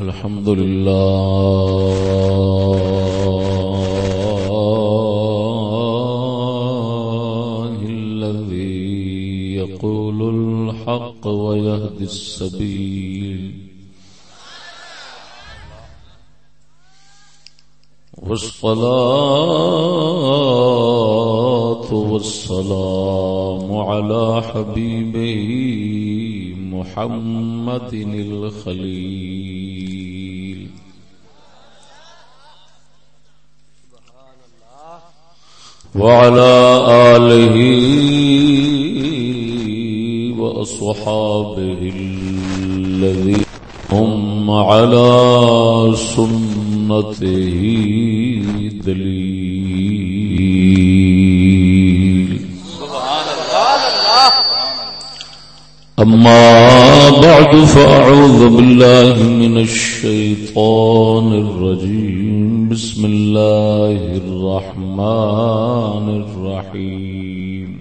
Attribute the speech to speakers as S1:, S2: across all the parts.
S1: الحمد لله الذي يقول الحق ويهدي السبيل. والصلاة والسلام على حبيبه محمد الخليل. وعلى آله وأصحابه الذين هم على سنته دليل. أما بعد فأعوذ بالله من الشيطان الرجيم. بسم الله الرحمن الرحيم.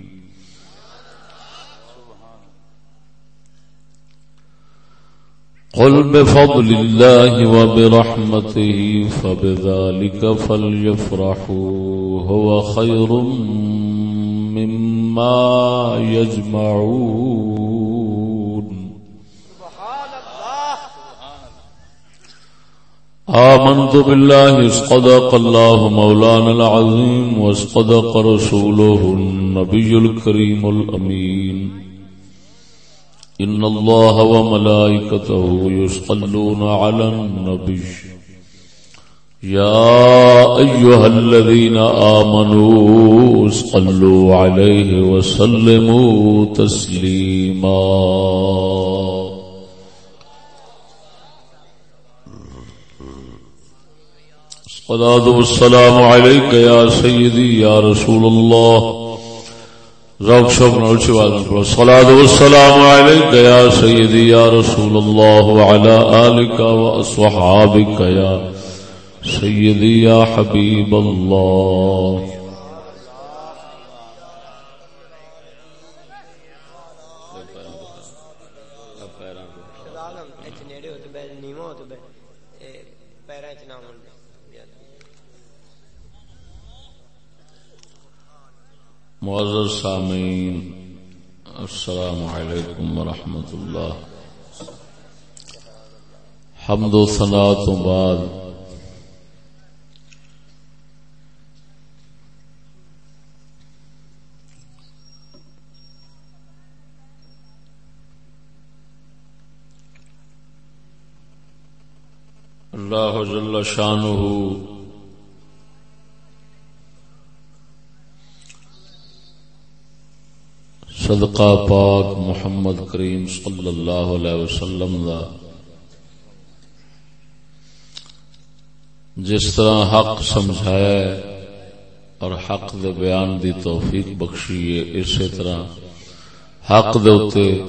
S1: قل بفضل الله وبرحمته فبذلك فليفرحوا. هو خير مما يجمعون. آمنت بالله اسقدق الله مولانا العظيم واسقدق رسوله النبي الكريم الأمين إن الله وملائكته يصلون على النبي يا أيها الذين آمنوا صلوا عليه وسلموا تسليما الصلاة والسلام عليك يا سيدي، يا رسول الله. ذوق شوق نال شواز الصلاة والسلام عليك يا سيدي، يا رسول الله، وعلى آلك وأصحابك يا سيدي، يا حبيب الله. معزز سامعین السلام علیکم ورحمۃ اللہ حمد و ثنا تو بعد۔ اللہ جل شانہ صدقہ پاک محمد کریم صلی اللہ علیہ وسلم دا۔ جس طرح حق سمجھایا اور حق دے بیان دی توفیق بخشی ہے، اسی طرح حق دے اتے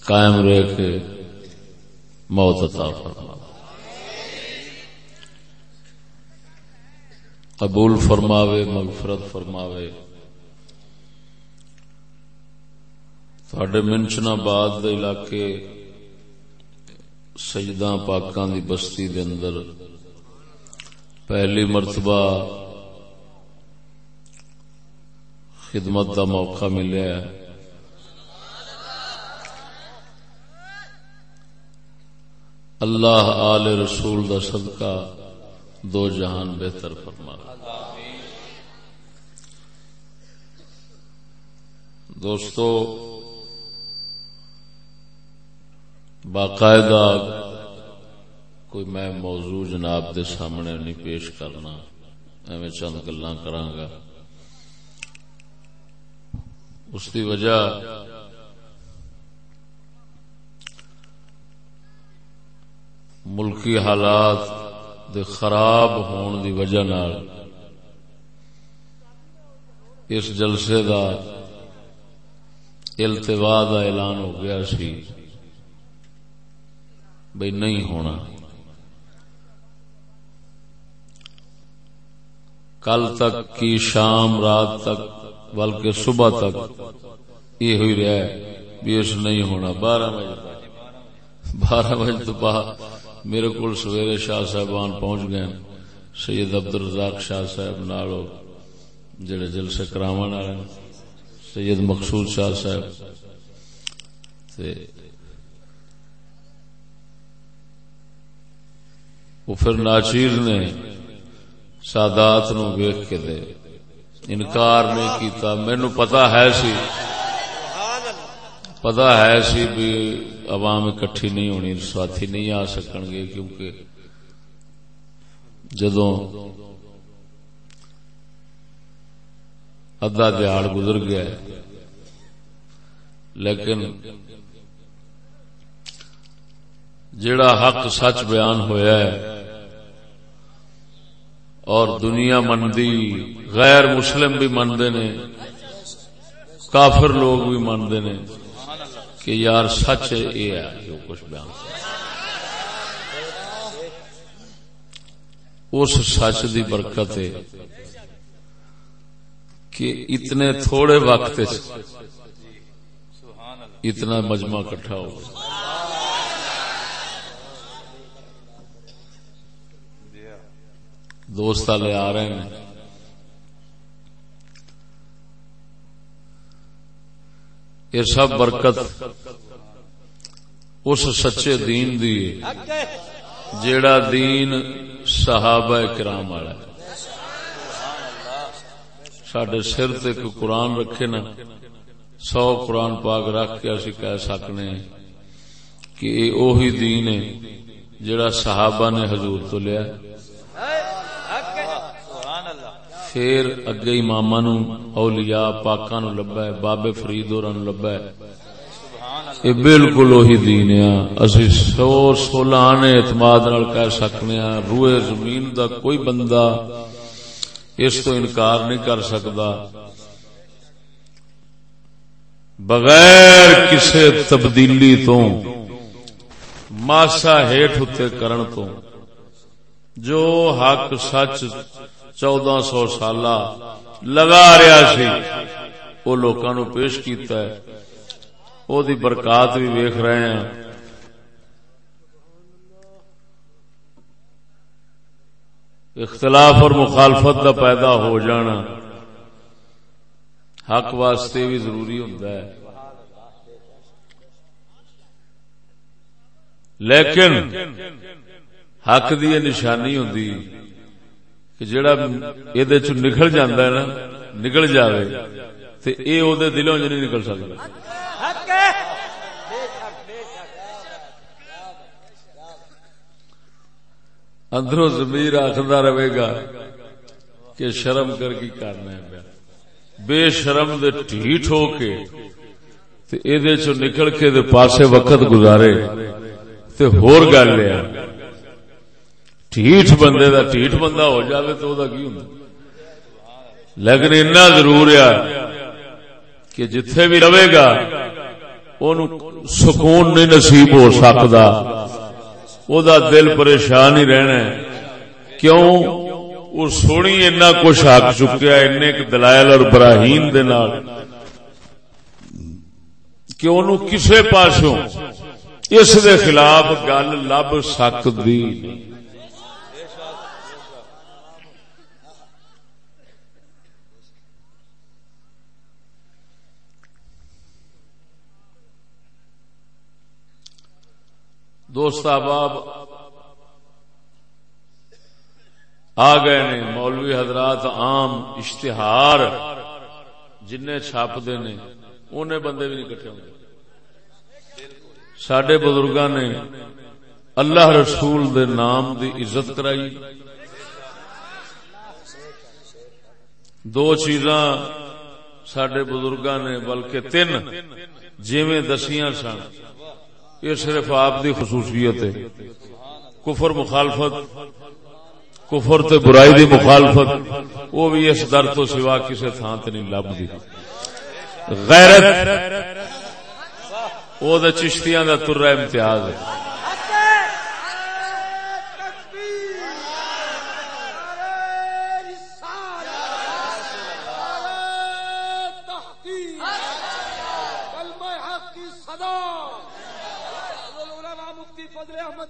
S1: قائم رہ کے موت عطا فرما۔ قبول فرماوے، مغفرت فرماوے۔ سڈے منچنا بعد علاقے سجدہ پاکاں دی بستی دے اندر پہلی مرتبہ خدمت دا موقع ملیا ہے اللہ آل رسول دا صدقہ دو جہان بہتر فرما دوستو باقاعدہ کوئی میں موضوع جناب دے سامنے نہیں پیش کرنا۔ ایویں چند گلا کرانگا اس کی وجہ ملکی حالات دے خراب ہون دی وجہ نال اس جلسے دا التوا دا اعلان ہو گیا سی۔ بھئی نہیں ہونا۔ کل تک کی شام رات تک، بلکہ صبح تک یہ ہوئی رہا ہے بھی اس نہیں ہونا۔ بارہ بجے بارہ بجے تو میرے کو سویرے شاہ صاحبان پہنچ گئے۔ سید عبد الرزاق شاہ صاحب نالو، جڑے جلسے کراون والے سید مقصود شاہ صاحب۔ تے وہ پھر ناچیر نے سادات نو ویخ کے دے۔ انکار نہیں کیتا۔ مینو پتا ہے سی۔ پتا ہے سی بھی عوام اکٹھی نہیں ہونی، ساتھی نہیں آ سکن گے کیونکہ جدو ادھا دیہڑ گزر گیا لیکن جڑا حق سچ بیان ہویا ہے اور دنیا مندی، غیر مسلم بھی مندے نے، کافر لوگ بھی مندے نے کہ یار سچ یہ ہے، جو کچھ بیان۔ اس سچ دی برکت ہے کہ اتنے تھوڑے وقت اتنا مجمع کٹھا ہو۔ دوست والے آ رہے ہیں۔ یہ سب برکت اس سچے دین دی جیڑا دین صحابہ کرام والا سڈے سر تک قرآن رکھے نا، سو قرآن پاک رکھ کے اسی کہہ سکنے کہ یہ اوہی دین ہے جڑا صحابہ نے حضور تو لیا۔ ہے پھر اگے امام نو، اولیاء پاکاں نو لبا ہے بابے فرید اور لبا ہے یہ بالکل وہی دین ہے۔ اسی سو سولہ آنے اعتماد نال کہہ سکنے ہیں روئے زمین دا کوئی بندہ اس تو انکار نہیں کر سکتا۔ بغیر کسی تبدیلی تو، ماسا ہیٹ ہوتے کرن تو، جو حق سچ چودہ سو سال لگا رہا سی۔ وہ لوکاں نو پیش کیتا ہے۔ او دی برکات بھی ویکھ رہے ہیں۔ اختلاف اور مخالفت دا پیدا ہو جانا حق واسطے بھی ضروری ہوتا ہے۔ لیکن حق دی نشانی ہوتی کہ جڑا یہ نکل جانا ہے نا، نکل جائے تو یہ وہ دلوں چ نہیں نکل سکتا اندروں زمیر آخر رہے گا کہ شرم کر کی کرنا ہے بے شرم دے ٹھیٹ ہو کے نکل کے دے پاسے وقت گزارے، تے ہور گل لیا ٹھیٹ بندے دا ٹھیٹ بندہ ہو جاوے تو دا کی ہوں لیکن اتنا ضرور ہے کہ جتھے بھی رہے گا سکون نہیں نصیب ہو سکتا او دا دل پریشان ہی رہنا ہے۔ کیوں؟ وہ سونی اتنا کچھ آک چکیا ان دلائل اور براہیم دے نال۔ کہ انہوں کسے پاسوں اس دے خلاف گل لب سکتی دوست احباب آ گئے نے مولوی حضرات عام اشتہار جن چھاپتے نے، انہیں بندے بھی نہیں کٹے ہوں سڈے بزرگ نے اللہ رسول دے نام دی عزت کرائی۔ دو چیزاں سڈے بزرگ نے، بلکہ تین جیویں دسیاں سن۔ یہ صرف آپ دی خصوصیت ہے۔ کفر مخالفت، کفر تے برائی دی مخالفت، وہ بھی اس در تو سوا کسی تھان تے نہیں لب دی غیرت، وہ چشتیاں دا تر امتیاز ہے۔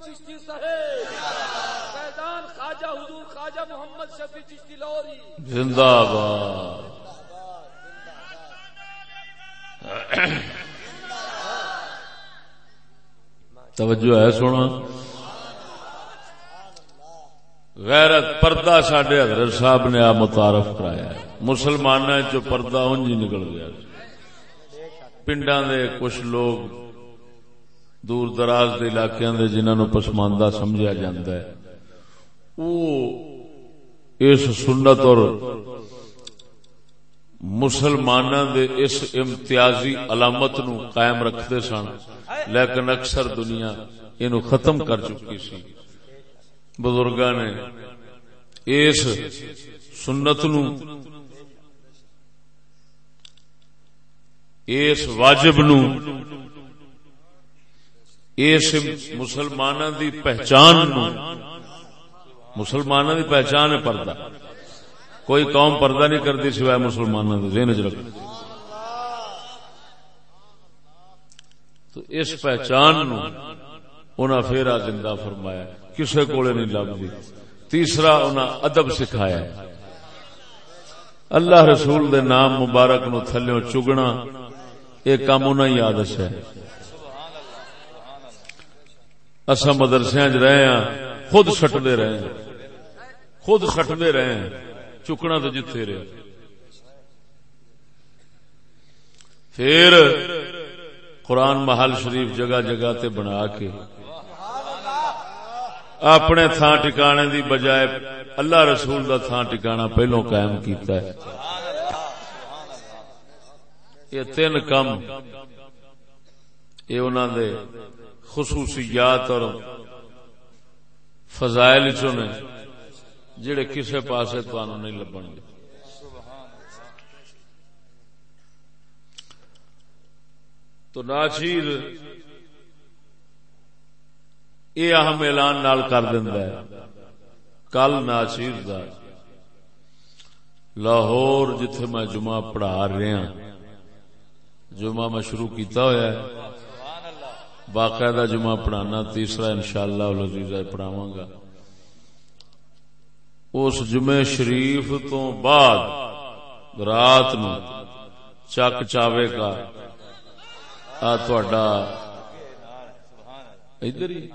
S2: چشتی صاحب فیضان خواجہ حضور خواجہ محمد شفیع چشتی لاہوری۔
S1: زندہ باد توجہ ہے سونا۔ غیرت پردہ سڈے حضرت صاحب نے آپ متعارف کرایا ہے۔ مسلمان چ پردہ انج نکل گیا۔ پنڈا دے کچھ لوگ دور دراز کے علاقے دے جنہوں نے پسماندہ سمجھا جاتا ہے۔ وہ اس سنت اور مسلمانوں دے اس امتیازی علامت نو قائم رکھتے سن۔ لیکن اکثر دنیا یہ ختم کر چکی سی۔ بزرگ نے اس سنت نو اس واجب نو اس مسلمان دی پہچان مسلمان دی پہچان ہے پردہ۔ کوئی قوم پردہ نہیں کرتی سوائے مسلمانوں کے ذہن چ رکھ۔ تو اس پہچان نو انہاں پھیرا زندہ فرمایا، کسے کولے نہیں لبدی تیسرا انہاں ادب سکھایا۔ اللہ رسول دے نام مبارک نو تھلیوں چگنا، یہ کام انہاں یاد ہے۔ اسا مدرسے رہے ہیں خود سٹتے رہے ہیں خود سٹتے رہے ہیں چکنا تو جتھے رہے۔ پھر قرآن محل شریف جگہ جگہ تے بنا کے اپنے تھان ٹکانے دی بجائے اللہ رسول دا تھان ٹکانا پہلو قائم کیتا ہے۔ یہ تین کم یہ انہوں دے خصوصیات اور فضائل چنے جڑے کسے پاسے تو نہیں لبن گے۔ تو ناچیر یہ اہم اعلان نال کر دینا ہے۔ کل ناچیر دا لاہور جتھے میں جمعہ پڑھا رہا ہاں، جمعہ میں شروع کیتا ہوا ہے۔ باقاعدہ جمعہ پڑھانا، تیسرا انشاءاللہ شاء اللہ پڑھاواں گا۔ اس جمعے شریف تو بعد رات نو چک چاوے کا ادھر ہی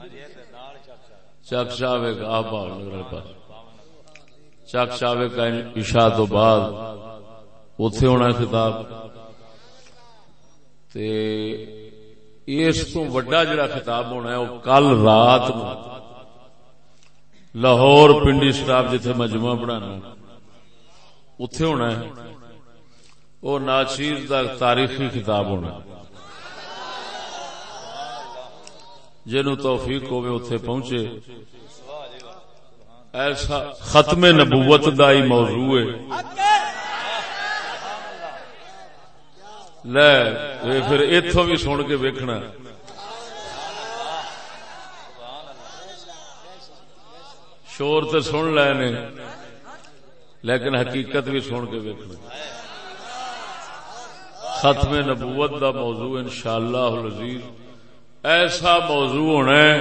S1: چک چاوے کا آپ پاس۔ چک چاوے کا عشاء تو بعد۔ اتے ہونا خطاب۔ تے اس تو وڈا جڑا خطاب ہونا ہے، وہ کل رات نو۔ لاہور پنڈی سٹاف جتھے میں مجمع پڑھانا اتے ہونا ہے۔ وہ ناچیر کا تاریخی کتاب ہونا جنو توفیق ہوئے اتے پہنچے۔ ایسا ختم نبوت دا ہی موضوع ہے۔ لے پھر اتوں بھی سن کے ویکھنا۔ شور تو سن لے نے لیکن حقیقت بھی سن کے ویکنا ختم نبوت دا موضوع انشاءاللہ العزیز۔ ایسا موضوع ہونا ہے،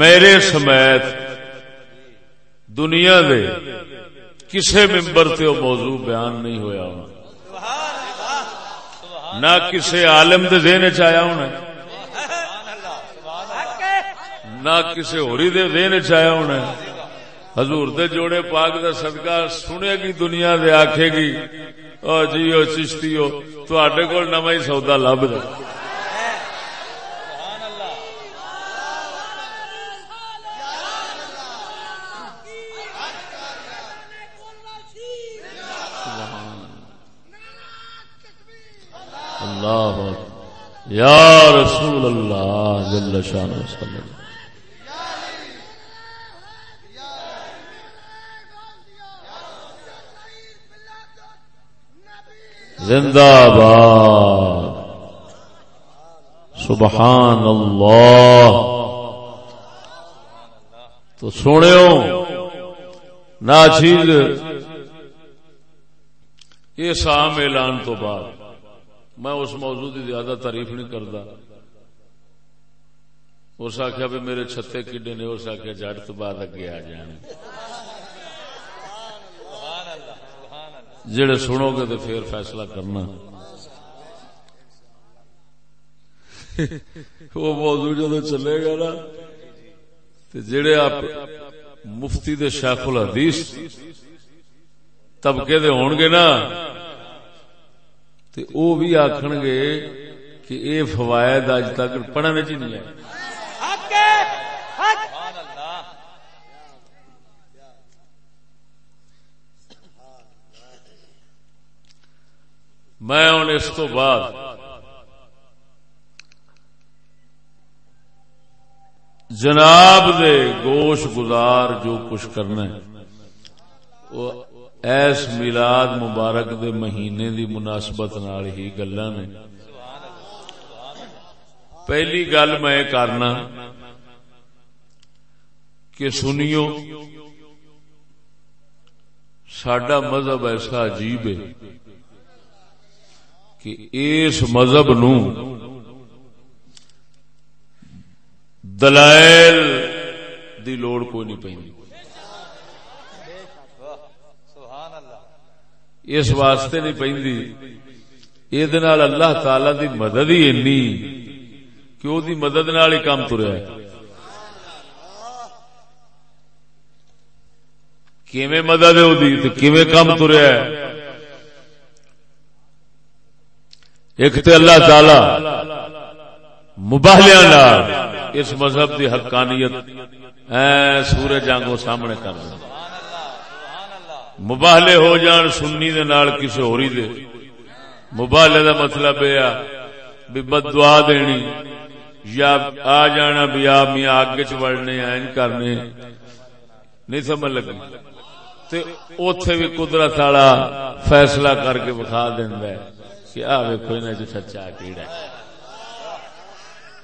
S1: میرے سمیت دنیا دے کسے ممبر تے وہ موضوع بیان نہیں ہویا ہونا۔ نہ کسی عالم دے ذہن چیا ہونا نہ کسی ہوری دے دین چیا ہونا حضور دے جوڑے پاک دا صدقہ سنے گی، دنیا دے آکھے گی۔ او جی او چشتی ہو تو آٹے کو نمائی سودا لب دے اللہ یا رسول اللہ جل شان وسلم زندہ باد سبحان اللہ۔ تو سونے ناچیز یہ سام اعلان تو بعد۔ میں اس موضوع کی زیادہ تعریف نہیں کرتا۔ اس آخیا بھی میرے چھتے کڈے نے، اس آخیا جٹ تو بعد اگے آ جان۔ جڑے سنو گے تو پھر فیصلہ کرنا۔ وہ موضوع جدو چلے گا نا جڑے آپ مفتی دے شیخ الحدیث طبقے دے ہون گے نا تے او بھی آکھن گے کہ اے فوائد اج تک پڑھنے چ نہیں ہے میں ہوں اس تو بعد جناب دے گوش گزار جو کچھ کرنا ہے ایس میلاد مبارک دے مہینے دی مناسبت نال ہی گلا نے پہلی گل میں کرنا کہ سنیو سڈا مذہب ایسا عجیب ہے کہ اس مذہب نو دلائل دی لوڑ کوئی نہیں پی اس واسطے نہیں پی یہ اللہ تعالی دی مدد ہی اینی۔ کہ وہ مدد نال ہی کام تریا کیویں مدد ہے وہ کیویں کام تریا ہے ایک تے اللہ تعالی مباہلیا اس مذہب دی حقانیت، اے سورج جانگو سامنے کر دیں مباہلے ہو جان سنی دے نال کسی ہوری دے۔ مباہلے دا مطلب ہے بھی بد دعا دینی یا آ جانا بھی آ میاں آگے چڑنے این کرنے۔ نہیں سمجھ لگی۔ تے اوتھے بھی قدرت والا فیصلہ کر کے بخا دیندا ہے کہ آ ویکھو انہاں چ سچا کیڑا ہے۔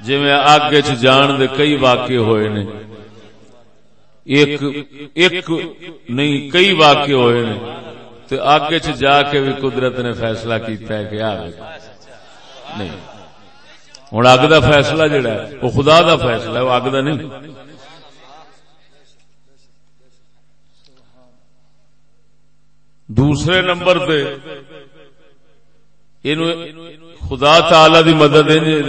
S1: جی میں آگے چ جان دے کئی واقع ہوئے نے۔ ایک ایک نہیں، کئی واقع ہوئے نے تو آگے چ جا کے بھی قدرت نے فیصلہ کیتا ہے کہ آ نہیں۔ ہوں اگ دا فیصلہ جڑا ہے، وہ خدا دا فیصلہ ہے، وہ اگ دا نہیں۔ دوسرے نمبر پہ خدا تعالی دی مدد ہے۔ جی،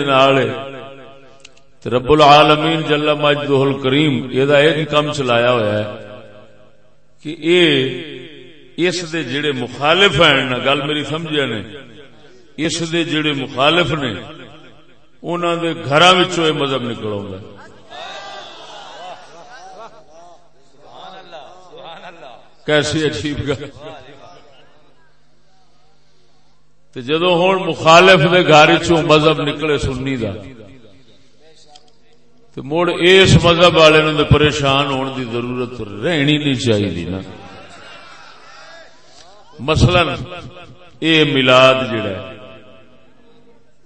S1: رب العالمین جل مجدہ الکریم یہ ایک کم چلایا ہوا ہے کہ اے اس دے جڑے مخالف ہیں نا گل میری سمجھے نے، اس دے جڑے مخالف نے انہوں دے گھراں وچوں اے مذہب نکل آوندا کیسی عجیب گل۔ جدو ہوں مخالف دے گھر چوں مذہب نکلے سنی دا تو مڑ اس مذہب والے نے پریشان ہونے دی ضرورت رہنی نہیں چاہیے نا۔ مثلا اے ملاد جڑا ہے،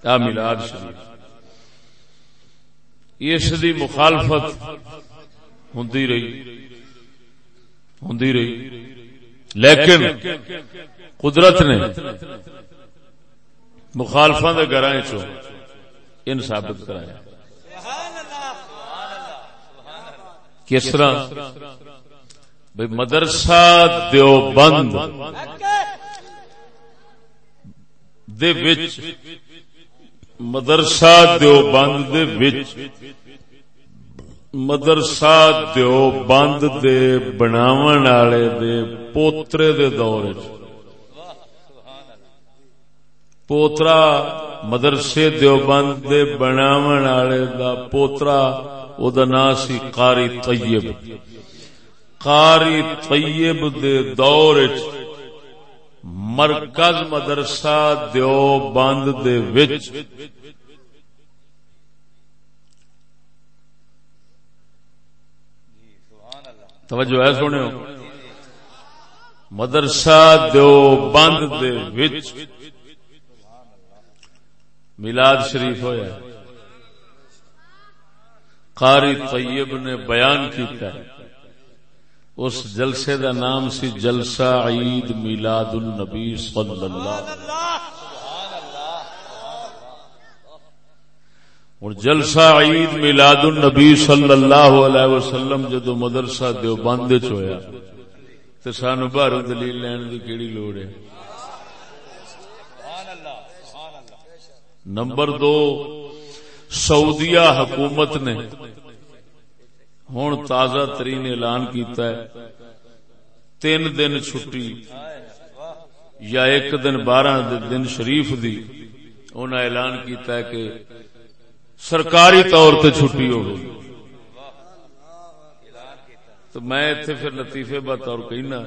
S1: آ ملاد شریف۔ اس دی مخالفت ہوں رہی ہوں رہی۔ لیکن قدرت نے مخالفا کے گھر ان ثابت کرایا۔ کس طرح؟ بھائی مدرسہ دیوبند دے وچ، مدرسہ دیوبند دے وچ، مدرسہ دیوبند دے بناون والے دے پوترے دے دور پوترا مدرسے دیوبند دے بناون والے دا پوترا نا سی قاری طیب قاری طیب دے دور مرکز مدرسہ دیو بند دے وچ توجہ ہے سونے مدرسہ دیو بند دے وچ میلاد شریف ہویا ہے قاری طیب نے بیان کیتا ہے۔ اس جلسے دا نام سی جلسہ عید میلاد النبی صلی اللہ ہوں جلسہ عید میلاد النبی صلی اللہ علیہ وسلم جدو مدرسہ دیو بند تو سانو باہر دلیل لین کی کیڑی لوڑ ہے۔ نمبر دو سعودیہ حکومت نے ہوں تازہ ترین اعلان کیتا ہے۔ تین دن چھٹی یا ایک دن بارہ دن شریف دی انہوں اعلان کیتا ہے کہ سرکاری طور تے چھٹی ہو گئی تو میں اتنے پھر لطیفے بطور کہنا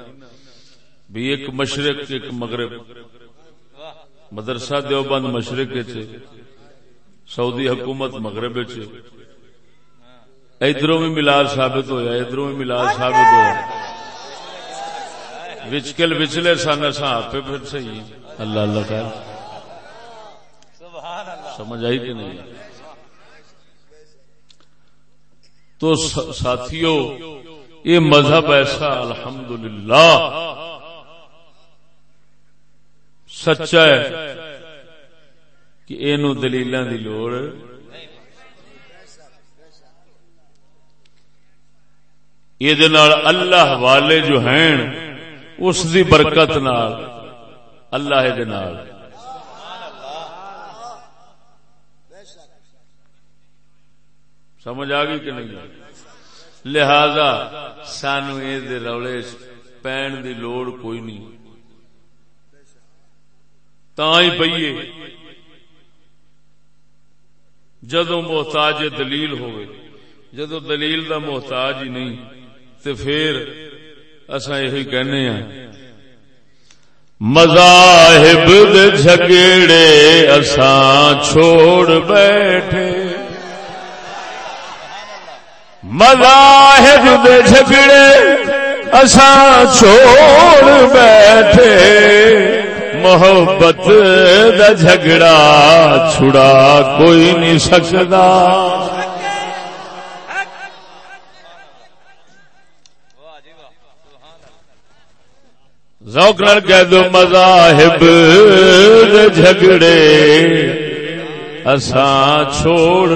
S1: بھی ایک مشرق ایک مغرب۔ مدرسہ دیوبند مشرق چ سعودی حکومت مغرب ادھروں بھی ملال ثابت ہویا، ادھروں بھی ملال ثابت ہوا وچکل وچلے سن اصا آپ پھر صحیح اللہ اللہ خیر سمجھ آئی کہ نہیں؟ تو ساتھیوں یہ مذہب ایسا، الحمدللہ، سچا ہے۔ کہ یہ دلیل دی لوڑ۔ یہ اللہ والے جو ہیں، اس دی برکت نال، اللہ دے نال۔ سمجھ آ گئی کہ نہیں؟ لہذا سانو یہ روڑے پین دی لوڑ کوئی نہیں۔ تا ہی پیے جدو محتاج دلیل ہوئے جدو دلیل دا محتاج ہی نہیں تو پھر اصا یہ کہنے ہیں مذاہب جھگڑے اساں چھوڑ بیٹھے۔ مذاہب دے جھگڑے اساں چھوڑ بیٹھے۔ محبت دا جھگڑا چھڑا کوئی نہیں سکتا۔ ذوق نال کہہ دو مذاہب جھگڑے اساں چھوڑ۔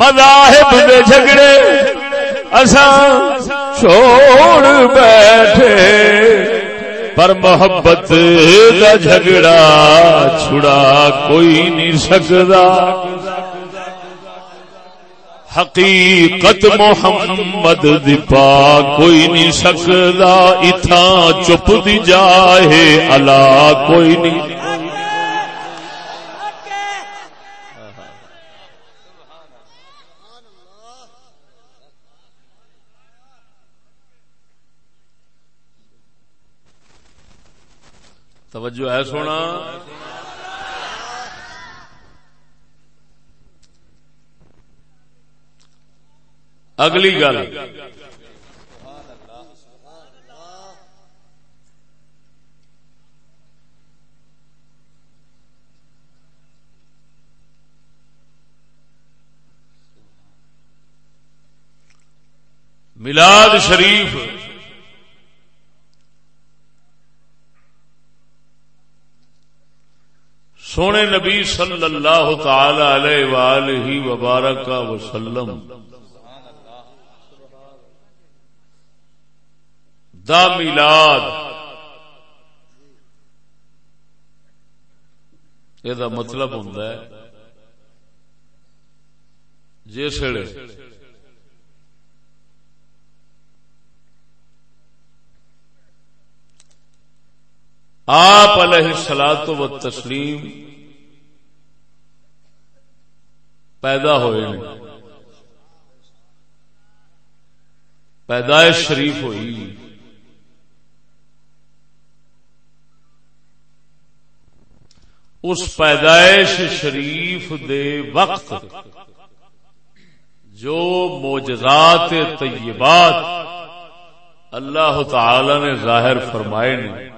S1: مذاہب دے جھگڑے اساں چھوڑ بیٹھے۔ پر محبت دا جھگڑا چھڑا کوئی نہیں سکدا حقیقت محمد دپا کوئی نہیں سکتا۔ اتھا چپ دی جائے اللہ کوئی نہیں۔ توجہ ہے سونا۔ اگلی گل۔ ملاد شریف۔ سونے نبی صلی اللہ تعالی علیہ وآلہ وبارک وسلم دا میلاد یہ مطلب ہوں جس آپ علیہ سلاد و تسلیم پیدا ہوئے پیدائش شریف ہوئی۔ اس پیدائش شریف دے وقت جو موجزات طیبات اللہ تعالی نے ظاہر فرمائے نے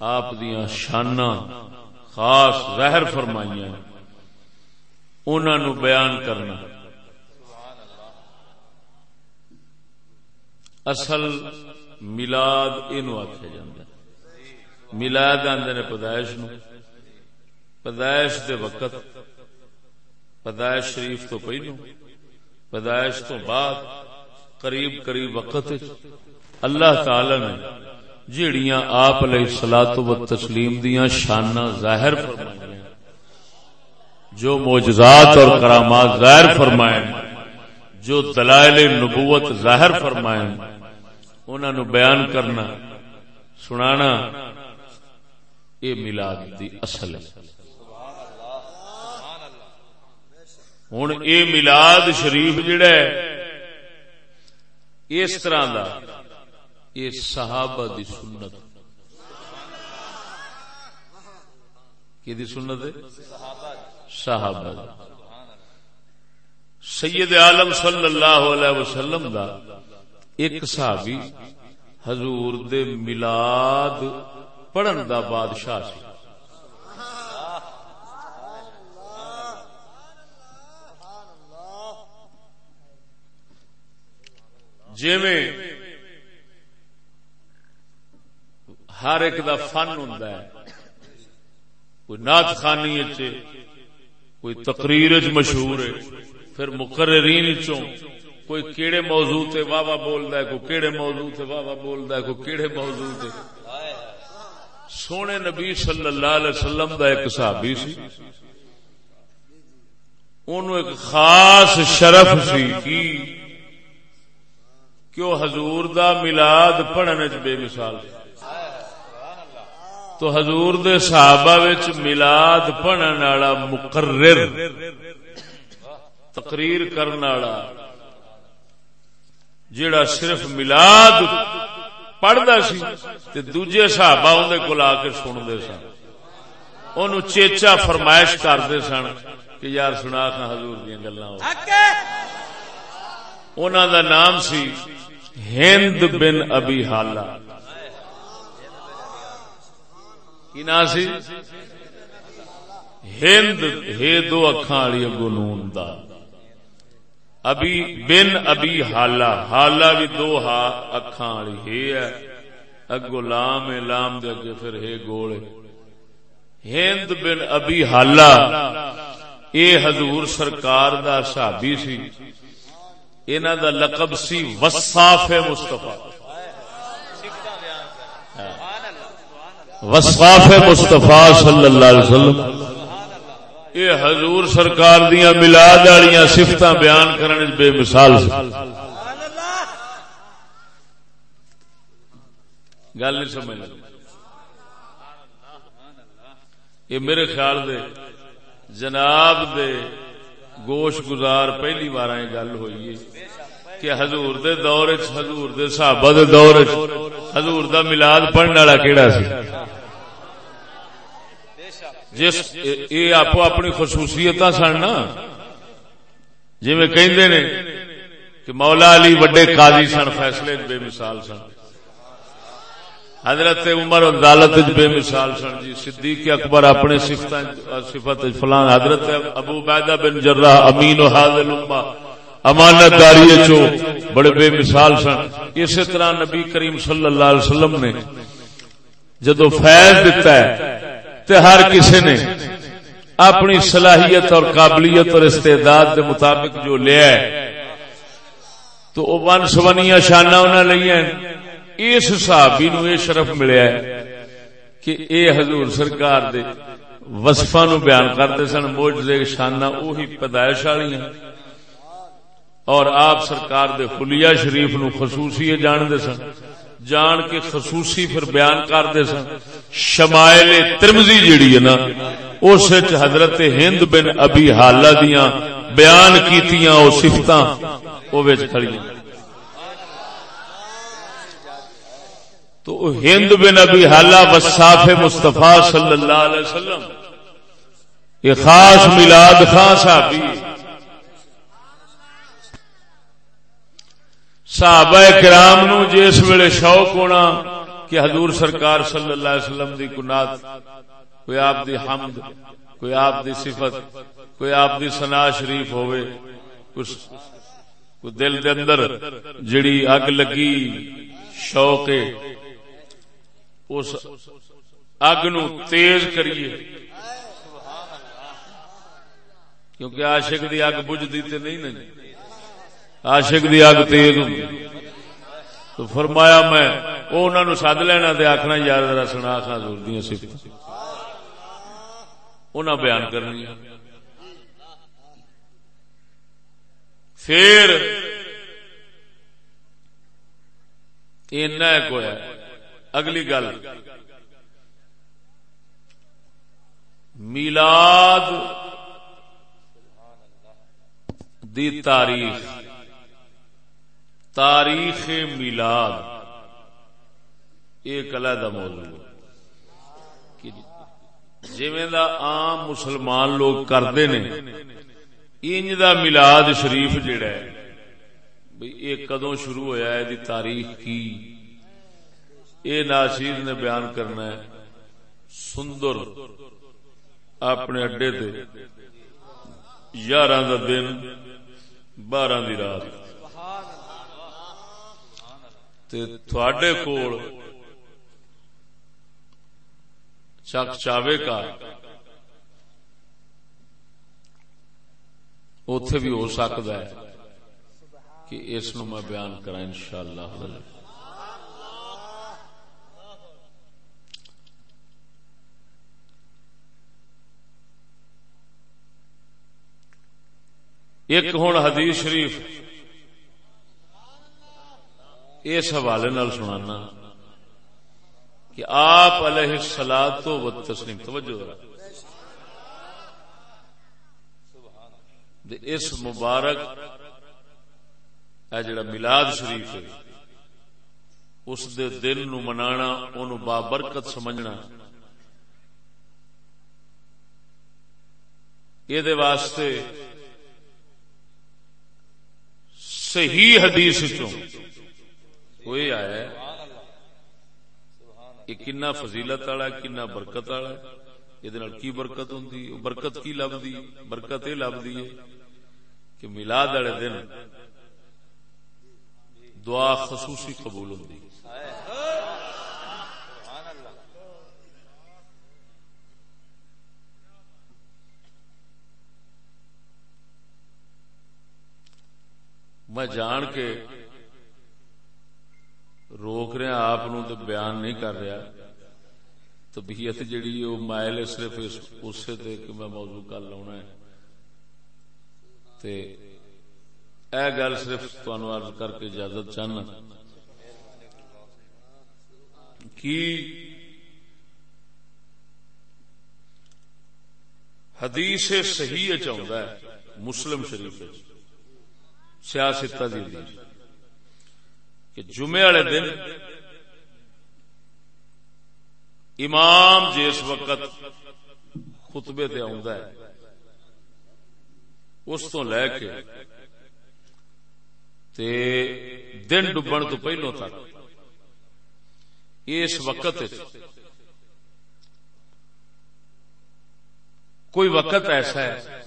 S1: آپ دیا شانہ خاص ظاہر فرمائی انہوں بیان کرنا۔ اصل ملاد یہ آخیا جا ملاد آدھے نے پیدائش نو۔ پیدائش دے وقت پیدائش شریف تو پہلو پیدائش تو بعد قریب قریب وقت اللہ تعالی نے جیڑیاں آپ علیہ سلاط و تسلیم دیا شانہ ظاہر فرمائیں جو موجزات اور کرامات ظاہر فرمائیں، جو دلائل نبوت ظاہر فرمائیں انہوں نے بیان کرنا، سنانا، یہ ملاد دی اصل ہے۔ ہوں یہ ملاد شریف جڑا ہے، اس طرح دا۔ یہ صحابہ دی سنت۔ کی دی سنت ہے؟ صحابہ۔ سید عالم صلی اللہ علیہ وسلم دا ایک صحابی حضور دے ملاد پڑھن دا بادشاہ سی۔ جی میں ہر ایک دا فن ہوں کوئی نات خانی کوئی تقریر مشہور ہے، پھر مقررین چوں کوئی کیڑے موضوع تے واہ واہ بولتا ہے، کوئی کیڑے موضوع تے واہ واہ بولتا ہے، کوئی کیڑے موضوع تے۔ سونے نبی صلی اللہ علیہ وسلم دا ایک صحابی سی۔ انہوں ایک خاص شرف سی کی کہ وہ حضور دا ملاد پڑھنے چ بے مثال سی تو حضور دے صحابہ وچ ملاد پڑھن والا مقرر، تقریر کرن والا، جیڑا صرف ملاد پڑھدا سی تے دوجے صحابہ اون دے کول آ کے سن دے سن۔ اونوں چیچا فرمائش کردے سن کہ یار سنا کھا حضور دیاں گلاں۔ انہاں دا نام سی ہند بن ابی حالا۔ کی نا سی? ہند، ہے دو اکھاں والی اگو نون دا۔ ابھی بن، ابھی حالا۔ حالا بھی دو ہا اکھاں والی ہے۔ اگو لام ہے، لام دے اگے پھر ہے گول۔ ہند بن، ابھی حالا۔ اے حضور سرکار دا صحابی سی۔ انہ دا لقب سی وصاف مصطفیٰ۔ وصاف مصطفیٰ صلی اللہ علیہ وسلم۔ یہ حضور سرکار دیا ملاد والی سفت بیان کرنے بے مثال گل نہیں سمجھ یہ میرے خیال دے جناب دے گوش گزار پہلی بار گل ہوئی ہے۔ کہ حضور دے دور حضور دے صحابہ دے دور حضور دا ملاد پڑھنے والا کیڑا سی؟ جس یہ آپ اپنی خصوصیت سن نا جی کہندے نے کہ مولا علی وڈے قاضی سن، فیصلے بے مثال سن۔ حضرت عمر عدالت بے مثال سن۔ جی صدیق اکبر اپنے صفت فلان حضرت ابو بیدہ بن جرہ امین و حاضر امہ امانت داری چو بڑے بے مثال سن۔ اسی طرح نبی کریم صلی اللہ علیہ وسلم نے جدو فیض دیتا ہے تے ہر کسی نے اپنی صلاحیت اور قابلیت اور استعداد کے مطابق جو لیا ہے، تو وہ ون سونیا شانہ انہیں لیا اس صحابی نو یہ شرف ملیا ہے کہ اے حضور سرکار دے وصفا نو بیان کرتے سن، موجزے شانہ وہی پیدائش والی ہیں۔ اور آپ سرکار دے خلیہ شریف نو خصوصی جان دے سن۔ جان کے خصوصی پھر بیان کر دے سن۔ شمائل ترمزی جیڑی ہے نا، اس حضرت ہند بن ابی حالہ دیاں بیان کیتیاں او صفتاں او وچ کھڑی تو ہند بن ابی حالہ وصاف مصطفی صلی اللہ علیہ وسلم، یہ خاص میلاد خاص صحابی ہے۔ صحابہ کرام نو جس ویلے شوق ہونا کہ حضور سرکار صلی اللہ علیہ وسلم دی کنات، کوئی آپ دی حمد، کوئی آپ دی صفت، کوئی آپ دی سنا شریف ہوئے کچھ کوئی دل دے اندر جڑی اگ لگی، شوق اس اگ نو تیز کریے۔ کیونکہ عاشق دی اگ بجھدی تے نہیں نہیں عاشق دی اگ تیز تو فرمایا میں وہ انہوں نے سد لینا تے آخنا یار ذرا سنا خا دور دیا سفت انہیں بیان کرنی۔ پھر اینا ایک ہوا اگلی گل۔ میلاد دی تاریخ۔ تاریخ میلاد۔ ایک علیحدہ موضوع جی عام مسلمان لوگ کرتے نے انج دا میلاد شریف جڑا ہے، بھئی یہ کدوں شروع ہویا ہے دی تاریخ کی۔ اے ناشید نے بیان کرنا ہے، سندر اپنے اڈے تے یارہ دا دن، بارہ دی رات۔ تے تھوڑے کول چک چاوے کا اتے بھی ہو سکتا ہے کہ اس نو میں بیان کرا ان شاء اللہ ایک ہوں حدیث شریف۔ اس حوالے نال سنانا کہ آپ علیہ سلاد تو و تسلیم توجہ اس مبارک جڑا ملاد شریف ہے، اس دے دل نو منانا ان بابرکت سمجھنا۔ یہ واسطے صحیح حدیث چوں کوئی آیا ہے؟ یہ کنا فضیلت والا کنا برکت والا یہ کی برکت ہوں برکت کی لبھی برکت یہ لبھی ہے کہ ملاد والے دن دعا خصوصی قبول ہوں میں جان کے روک رہا آپ تو بیان نہیں کر رہا۔ طبیعت جیڑی وہ مائل صرف اسے تے کہ میں موضوع کر لاؤنا ہے۔ تے اے گل صرف تنوع عرض کر کے اجازت چاہنا۔ کی حدیث صحیح چاہتا ہے، مسلم شریف سیاست دی حدیث۔ کہ جمعے والے دن امام جی جس وقت خطبے تے ہے، اس تو لے کے تے دن ڈبن تو پہلو تک، اس وقت کوئی وقت ایسا ہے،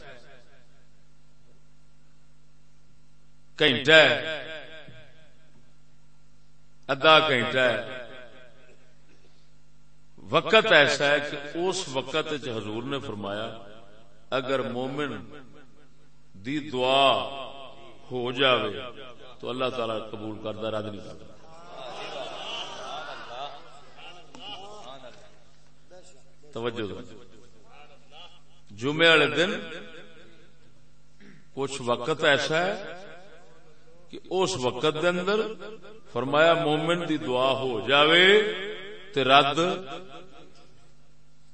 S1: گھنٹہ ادھا گھنٹہ ہے۔ وقت ایسا ہے کہ اس وقت حضور نے فرمایا، اگر مومن دی دعا ہو جاوے تو اللہ تعالی قبول کرتا رد نہیں کرتا توجہ جمعے والے دن کچھ وقت ایسا ہے کہ اس وقت دے اندر فرمایا مومن دی دعا ہو جاوے تے رد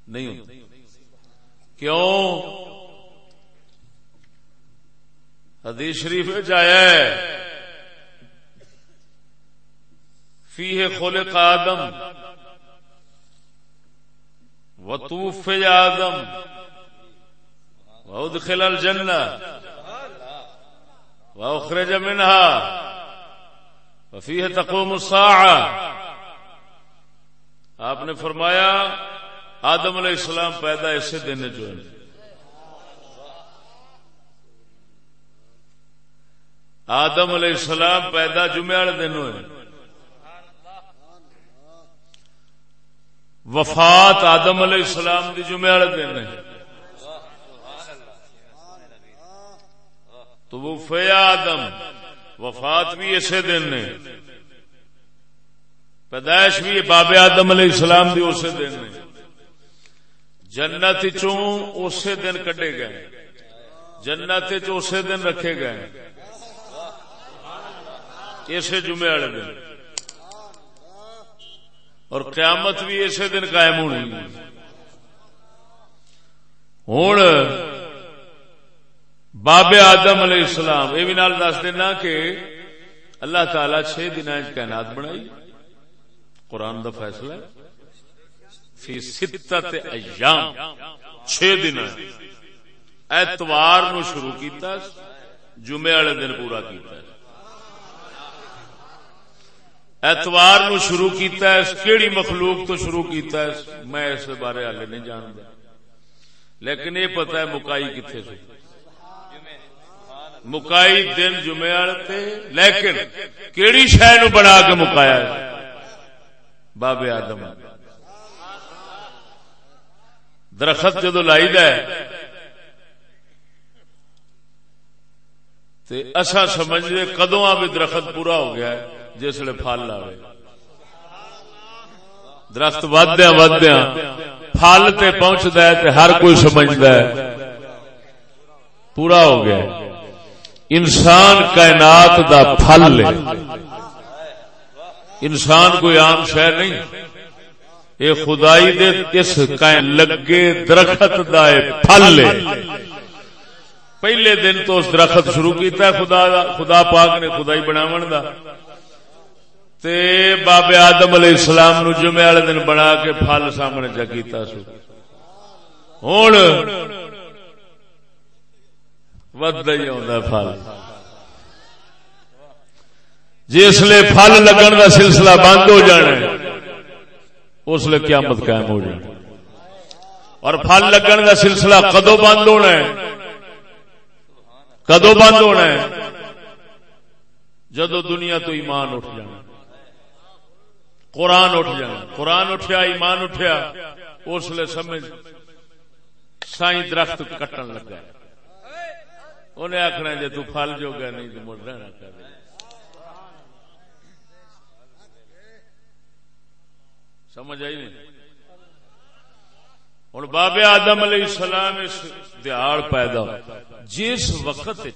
S1: نہیں ہوتی کیوں؟ حدیث شریف جایا ہے۔ فی فیہ خلق آدم۔ و وطوف آدم۔ بہت وادخل الجنہ۔ واخرج منها وفيه تقوم الساعه آپ نے فرمایا، آدم علیہ السلام پیدا ایسے دن جو ہے۔ آدم علیہ السلام پیدا جمعے والے دن ہوئے۔ وفات آدم علیہ السلام دی جمعے والے دن ہے۔ تو وہ فیا آدم۔ وفات بھی اسی دن نے۔ پیدائش بھی باب آدم علیہ السلام بھی اسی دن نے۔ جنت چوں اسی دن کٹے گئے۔ جنت اسی دن رکھے گئے۔ اسے جمعے والے دن۔ اور قیامت بھی اسی دن قائم ہونی۔ ہوں باب آدم علیہ السلام، یہ بھی نال دس دینا کہ اللہ تعالی چھ دن کائنات بنائی۔ قرآن دا فیصلہ فی ستت ایام، چھ دن اتوار نو شروع کیتا جمعے والے دن پورا کیتا اتوار نو شروع کیتا ہے، کیڑی مخلوق تو شروع کیتا ہے، میں اس بارے آگے نہیں جانتا لیکن یہ پتا ہے مکائی کتنے سے۔ مکائی دن جمعے تھے، لیکن کیڑی شہ نو بنا کے مکایا بابے آدم۔ درخت جدو لائی اصا سمجھتے کدو بھی درخت پورا ہو گیا جس پل لاوے درخت ودیا ودیا پل تے پہنچتا ہے ہر کوئی سمجھتا ہے۔ پورا ہو گیا انسان کائنات دا پھل لے انسان کوئی عام شہر نہیں۔ یہ خدائی دے اس لگے درخت دا پھل لے پہلے دن تو اس درخت شروع کیتا ہے خدا دا، خدا پاک نے خدائی بناون دا۔ تے بابے آدم علیہ السلام نو جمعے والے دن بنا کے پھل سامنے چا کیتا سو۔ ہوں ود ہی پھل جسے پھل لگن کا سلسلہ بند ہو جانا اس لیے قیامت قائم ہو جانا اور پھل لگن کا سلسلہ کدو بند ہونا ہے کدو بند ہونا ہے جدو دنیا تو ایمان اٹھ جانا قرآن اٹھ جانا قرآن اٹھیا ایمان اٹھیا اس لیے سمجھ سائی درخت کٹن لگا انہیں آخنا جی تو پھل جو گیا نہیں تو مڑ رہنا کر سمجھ آئی نہیں؟ ہوں بابے آدم علیہ السلام اس دیہڑ پیدا جس وقت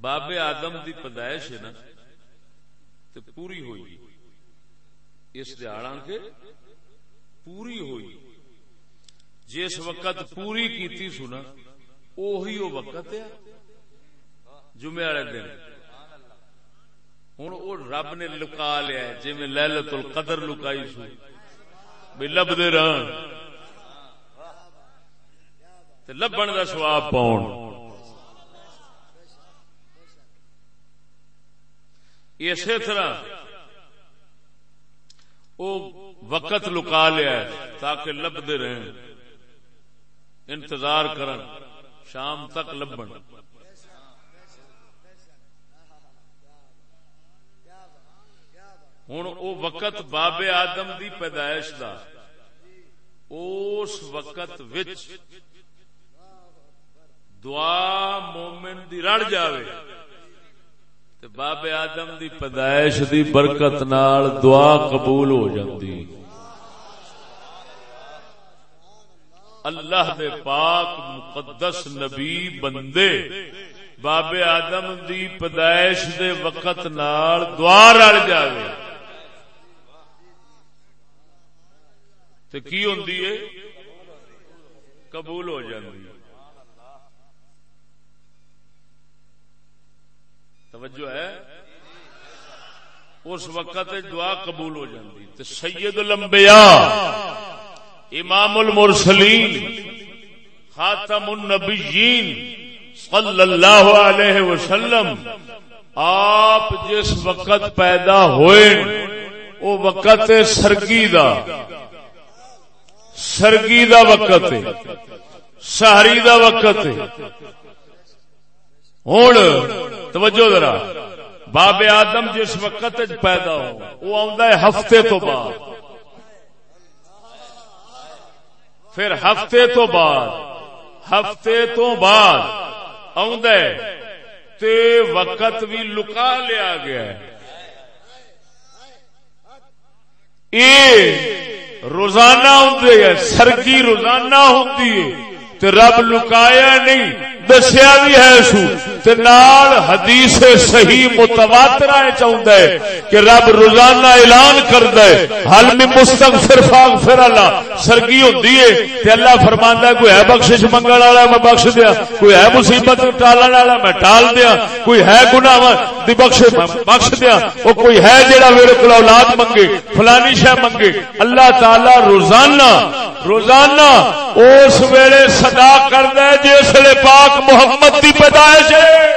S1: بابے آدم دی پیدائش ہے نا تو پوری ہوئی۔ اس دیہڑا کے پوری ہوئی۔ جس وقت پوری کیتی سنا اوہی وہ وقت ہے جمعے والے دن۔ ہوں وہ رب نے لکا لیا جی میں لہلت القدر لکائی سو۔ بھی لبتے رہن۔ لبن کا سواب پاؤن اسی طرح وہ وقت لکا لیا تاکہ لبتے رہن، انتظار کرن۔ شام تک لبن۔ ہوں او وقت بابے آدم دی پیدائش دا۔ اس وقت وچ دعا مومن دی رڑ جاوے۔ تے بابے آدم دی پیدائش دی برکت نال دعا قبول ہو جاندی۔ اللہ دے پاک مقدس نبی بندے، بابے آدم دی پیدائش دے وقت نال دعا رڑ جاوے۔ تو کی ہوں قبول ہو جاتی توجہ ہے؟ اس وقت دعا قبول ہو جاتی تو سید الانبیاء۔ امام المرسلین، خاتم النبیین صلی اللہ علیہ وسلم، آپ جس وقت پیدا ہوئے، وہ وقت سرگی دا سرگی دا وقت سہری دا وقت۔ ہوں، توجہ ذرا، باب آدم جس وقت پیدا ہو، وہ ہے ہفتے تو بعد۔ پھر ہفتے تو بعد، ہفتے تو بعد تے وقت بھی لکا لیا گیا ہے۔ اے روزانہ ہوں سرگی روزانہ ہوں رب لکایا نہیں۔ دسیا بھی ہے سو۔ تے نال حدیث صحیح متواتر چاہتا ہے کہ رب روزانہ اعلان کرتا ہے۔ حل میں مستغفر فاغفر اللہ سرگی ہوندی ہے۔ تے اللہ فرماندا ہے، کوئی ہے بخشش منگن والا میں بخش دیا، کوئی ہے مصیبت ٹالن والا میں ٹال دیا، کوئی ہے گناہ دی بخش بخش دیا او کوئی ہے جڑا میرے کول اولاد منگے، فلانی شے منگے۔ اللہ تعالی روزانہ روزانہ اس ویلے صدا کردا ہے جس ویلے پاک محمد دی پیدائش ہے۔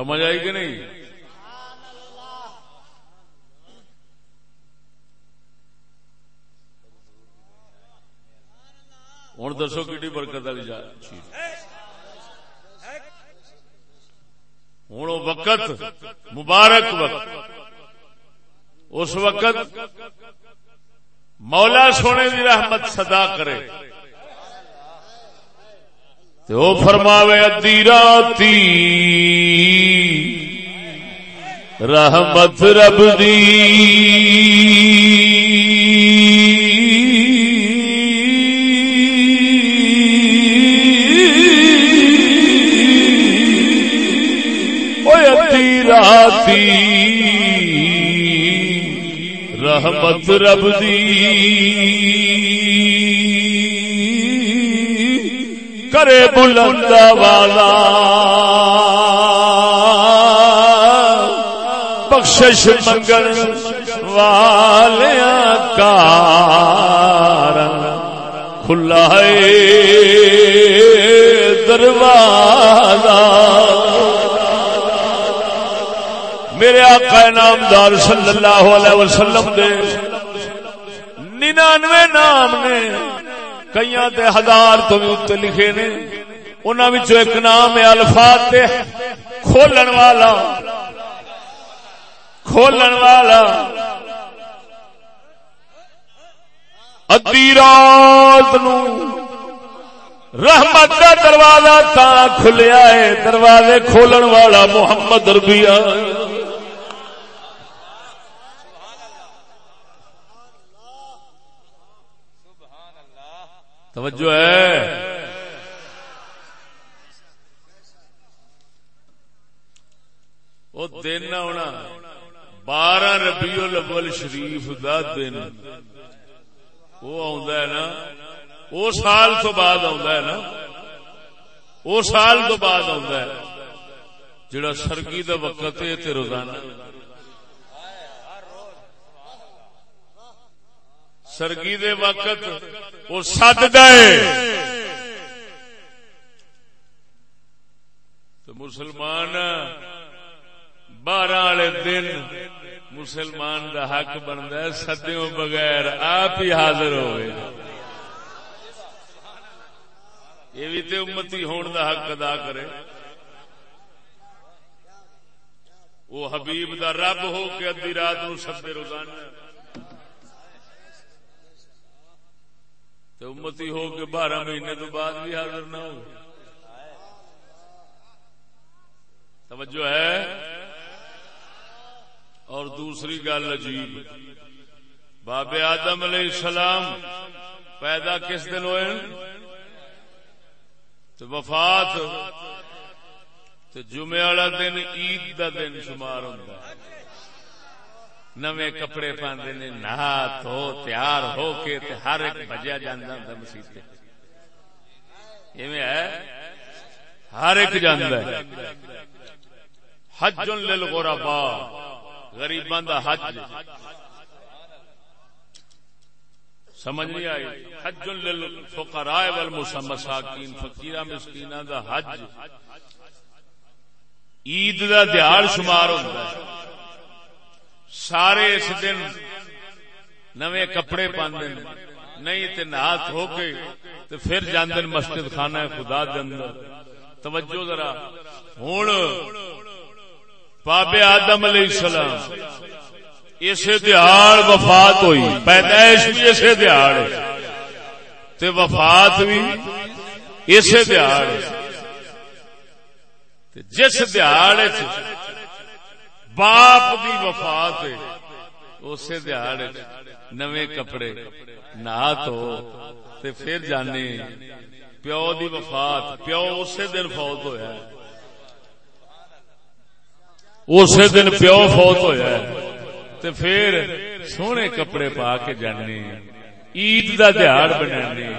S1: سمجھ آئی کہ نہیں؟ ہوں دسو کی برکت والی ہوں وقت، مبارک وقت۔ اس وقت مولا سونے کی رحمت صدا کرے۔ تو فرماوے ادی راتی رحمت رب دی راتی رحمت رب دی کرے بلند والا۔ بخشش منگل والیا کا کھلا ہے دروازہ۔ میرے آقا نامدار صلی اللہ علیہ وسلم دے ننانوے نام نے کئی ہزار تو بھی اتنے لکھے نے۔ ان ایک نام ہے الفاظ کھولن والا۔ کھولن والا۔ ادی رات رحمت کا دروازہ تا کھلیا ہے۔ دروازے کھولن والا محمد ربیا توجہ ہے۔ وہ دن ہونا، بارہ ربیع الاول شریف دا دن۔ وہ ہے نا، وہ سال تو بعد ہے نا۔ وہ سال تو بعد ہے۔ جڑا سرگی دا وقت ہے روزانہ۔ سرگی دے وقت وہ سد گئے تو مسلمان بارہ والے دن مسلمان دا حق بنتا ہے، سدیوں بغیر آپ ہی حاضر ہوئے۔ یہ بھی تے امتی ہون دا حق ادا کرے۔ وہ حبیب دا رب ہو کے ادی رات نو سدے روزانہ۔ تو امتی ہو کے بارہ مہینے تو بعد بھی حاضر نہ ہو۔ توجہ ہے؟ اور دوسری گل عجیب۔ باب آدم علیہ السلام پیدا کس دن ہوئے؟ تو وفات تو جمعے والا دن، عید دا دن شمار ہوتا ہے نوے کپڑے پاندے نے نہا تو تیار ہو کے تے ہر ایک بجیا جانا ہوں مسیح ہے؟ ہر ایک جانا ہے۔ حج للغرباء، غریباں دا حج۔ سمجھ نہیں آئی؟ حج للفقراء والمساکین فقیرہ مسکینہ دا حج۔ عید دا دیہڑ شمار ہوتا ہے۔ سارے اس دن نوے کپڑے پاندے نہیں تے نہا ہو کے تے پھر جاندن مسجد خانہ خدا دے اندر۔ توجہ ذرا۔ ہوں پابے آدم علیہ السلام، اسے دیہڑ وفات ہوئی۔ پیدائش بھی اسے دیہڑ تے وفات بھی اسے دیہڑ جس دیہڑ باپ دی وفات اسی دیہڑ نوے کپڑے نہ تو تے پھر جانے۔ پیو دی وفات، پیو اسی دن فوت ہویا ہے۔ اسی دن پیو فوت ہویا ہے۔ تے پھر سونے کپڑے پا کے جانے۔ عید دا دیہڑ بنانے۔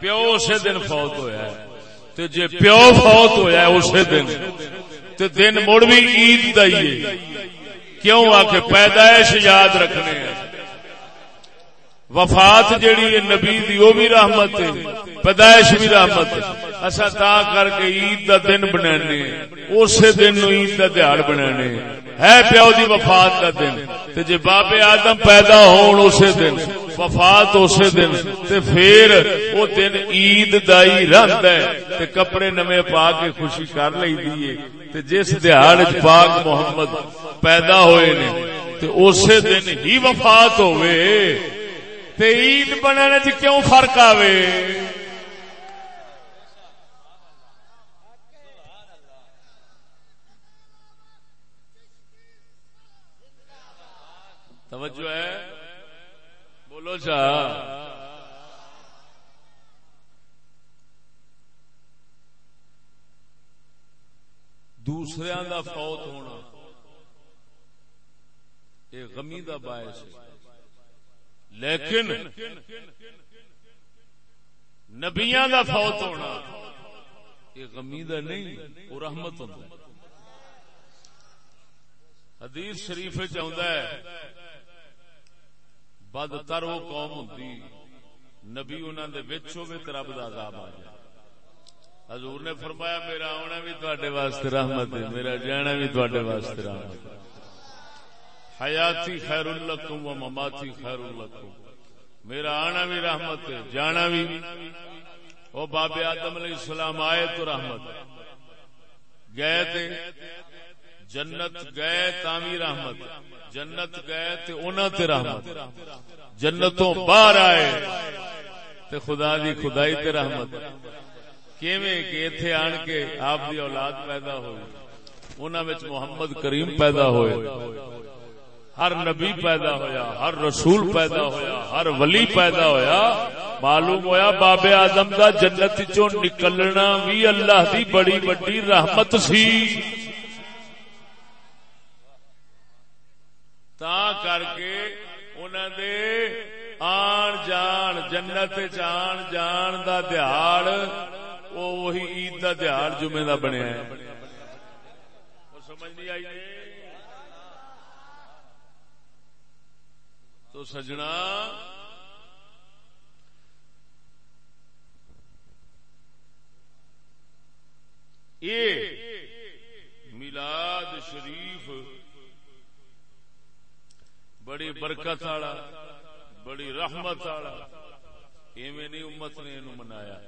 S1: پیو اسی دن فوت ہویا ہے۔ تے جے پیو فوت ہویا ہے اسی دن تے دن مڑ بھی عید دا ہی ہے۔ کیوں آ کے پیدائش یاد رکھنے ہیں؟ وفات جیڑی ہے نبی دی او بھی رحمت ہے، پیدائش بھی رحمت ہے۔ اسا تا کر کے عید دا دن بنانے اسی دن نو عید دا دیہڑ بنانے ہے پیو دی وفات دا دن۔ تے جے باب آدم پیدا ہون اسی دن۔ وفات اسی دن تے پھر او دن عید دا ہی رہندا ہے تے کپڑے نویں پا کے خوشی کر لئی دیے تے جس دیہڑ وچ پاک محمد پیدا ہوئے نے تے اسی دن ہی وفات ہوئے تے عید بننے چ کیوں فرق آوے؟ توجہ ہے؟ بولو چا دوسرے دا فوت ہونا۔ یہ غمی دا باعث ہے۔ لیکن نبیاں دا فوت ہونا یہ غمی دا نہیں وہ رحمت ہوتا حدیث شریف چاہتا ہے۔ بد تر وہ قوم ہوتی نبی انہوں دے وچ ہوے تے رب دا عذاب آ جائے حضور نے فرمایا میرا آنا بھی تواڈے واسطے رحمت ہے میرا جانا بھی تواڈے واسطے رحمت ہے حیاتی خیر الکم و مماتی خیر الکم میرا آنا بھی رحمت ہے جانا بھی وہ باب آدم علیہ السلام آئے تو رحمت گئے تھے جنت گئے تامی رحمت، جنت گئے تے انہاں تے رحمت، جنتوں باہر آئے تے خدا دی خدائی تے رحمت۔ کیویں کہ ایتھے آن کے آپ دی اولاد پیدا ہوئی انہاں وچ محمد کریم پیدا ہوئے، ہر نبی پیدا ہویا، ہر رسول پیدا ہویا، ہر ولی پیدا ہویا، معلوم ہویا باب آدم دا جنت چوں نکلنا بھی اللہ دی بڑی بڑی رحمت سی۔ تا کر کے انہوں دے آن جان جنت چان جان دا دیہڑ وہی عید دا دیہڑ جمعے دا بنیا ہے سمجھ نہیں آئی تو سجنا یہ میلاد شریف بڑی برکت والا، بڑی رحمت والا۔ ایویں نہیں امت نے منایا۔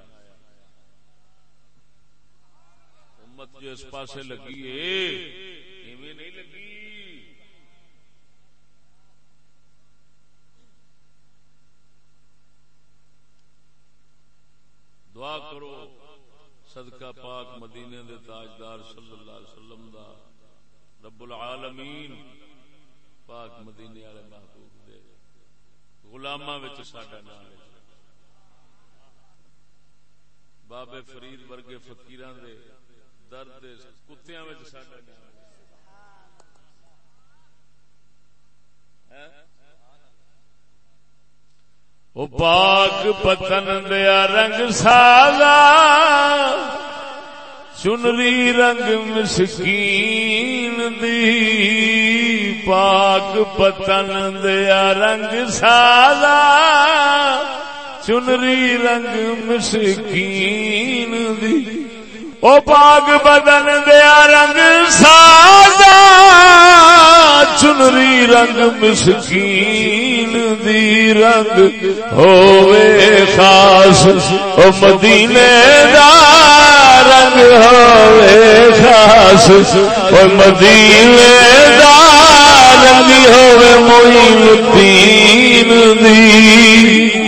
S1: امت جو اس پاسے لگی ہے، ایویں نہیں لگی۔ دعا کرو، صدقہ پاک مدینے دے تاجدار صلی اللہ علیہ وسلم دا۔ رب العالمین پاک مدینے والے محبوب دے۔ غلاماں وچ ساڈا نام ہے۔ بابے فرید ورگے فقیراں دے درد دے کتیاں وچ ساڈا نام ہے۔ ہاں؟ او پاک پتن دیا رنگ سالا چنری رنگ مسکین دی۔ پاک پتن دیا رنگ سالا چنری رنگ مسکین دی۔ او پاک بدن دیا رنگ سادا چنری رنگ مسکین دی۔ رنگ ہووے خاص، او مدینے دا رنگ ہووے خاص، او مدینے دا رنگ ہوئے موئی الدین دی۔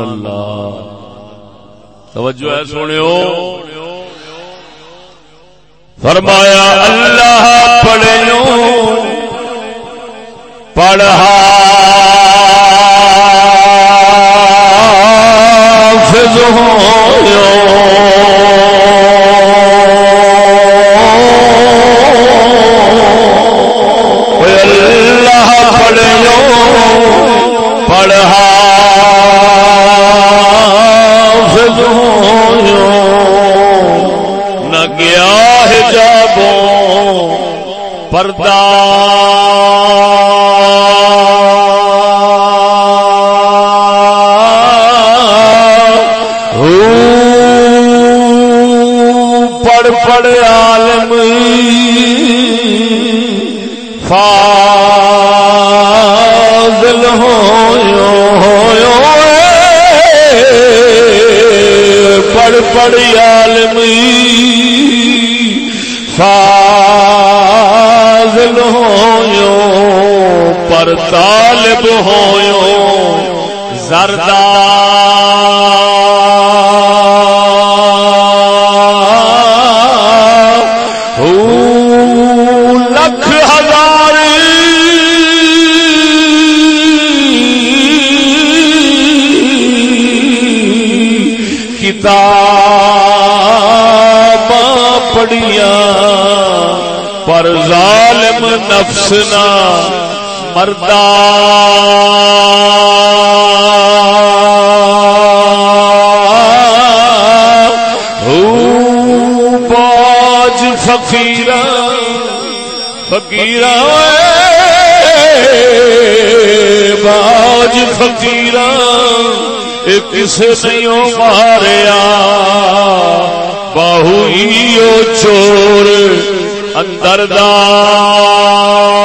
S1: اللہ۔ توجہ ہے سونے فرمایا اللہ پڑھو پڑھا۔ فض اللہ پڑھو پڑھا۔ پردہ۔ پڑھ پڑھ عالم فاضل ہویو ہویو پڑھ پڑھ عالم فاضل ہویو پر طالب ہویو زردار لکھ ہزار کتاب پڑھیا پر ظالم نفس نہ مردہ باج فقیر فقیر باج فقیر کس نہیں ماریا؟ بہو چور۔ اندر دار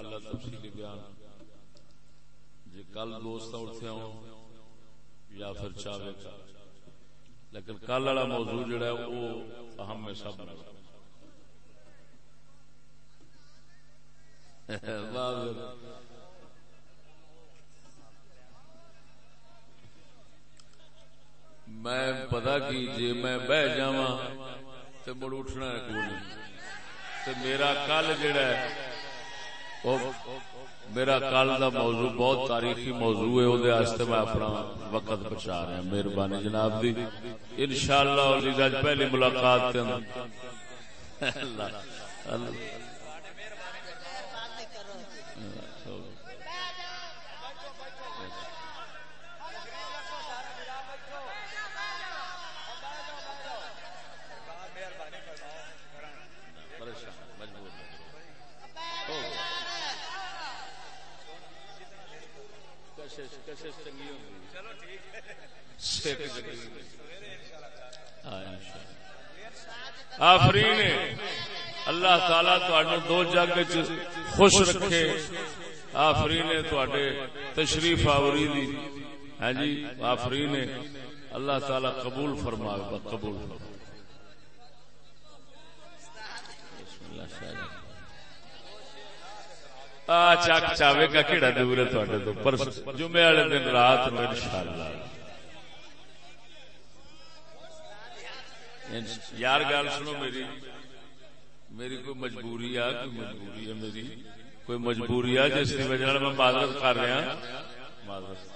S1: انشاءاللہ تفصیلی بیان جی کل دوست اٹھے ہوں یا پھر چاہے کا لیکن کل والا موضوع جڑا ہے وہ اہم ہے سب میں۔ پتا کی جی میں بہ جا تو مڑ اٹھنا ہے کو نہیں؟ میرا کل جڑا ہے میرا کل دا موضوع بہت تاریخی موضوع ہے وہ میں اپنا وقت بچا رہا مہربانی جناب دی انشاءاللہ اللہ پہلی ملاقات کے اندر آفرین اللہ تعالی دو جگ خوش رکھے۔ آفرین تشریف آوری دی۔ ہاں جی آفرین اللہ تعالی قبول فرما قبول فرما چک چاوے کا کہڑا دور ہے تو؟ پر جمعے والے دن رات میں انشاءاللہ۔ یار، گل سنو میری۔ میری کوئی مجبوری ہے کوئی مجبوری ہے میری؟ کوئی مجبوری ہے جس کی وجہ میں معذرت کر رہا۔ معذرت۔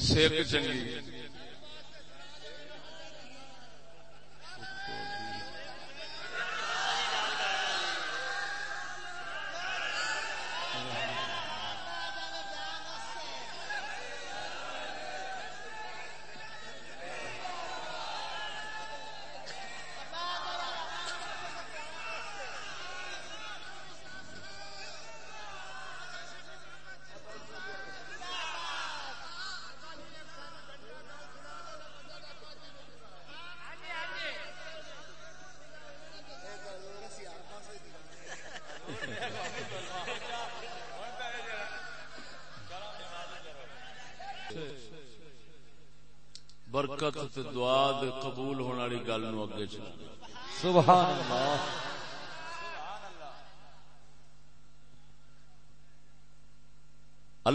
S1: سیک چنگی۔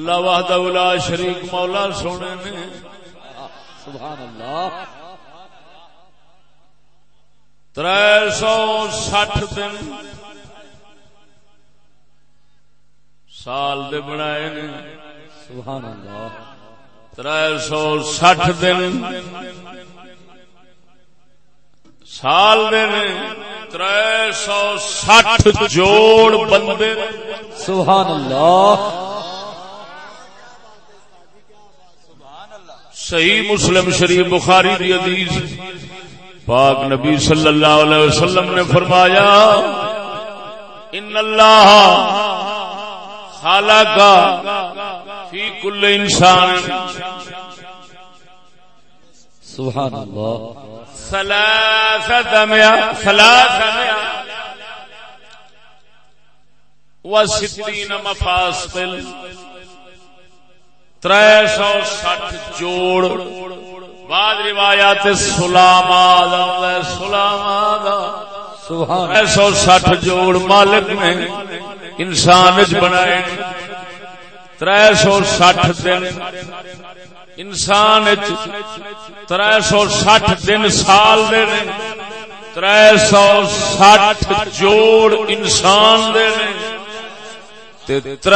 S1: اللہ وحدہ لا شریک مولا سونے نے۔ سبحان اللہ تر سو سٹھ دن سال دے بنائے نے۔ سبحان اللہ تر سو سٹھ دن سال دن تر سو سٹھ جوڑ بندے سبحان اللہ صحیح مسلم شریف بخاری دی حدیث۔ پاک نبی صلی اللہ علیہ وسلم نے فرمایا ان اللہ خالق فی کل انسان۔ سبحان اللہ ثلاثة مئة ثلاثة مئة وستين مفاصل۔ ترے سو سٹھ جوڑ بعد روایات سلام آدم سلام آدم ترے سو سٹھ جوڑ مالک نے انسان بنائے تر سو سٹھ دن انسان تر سو سٹھ دن سال دے تر سو سٹھ جوڑ انسان دے تر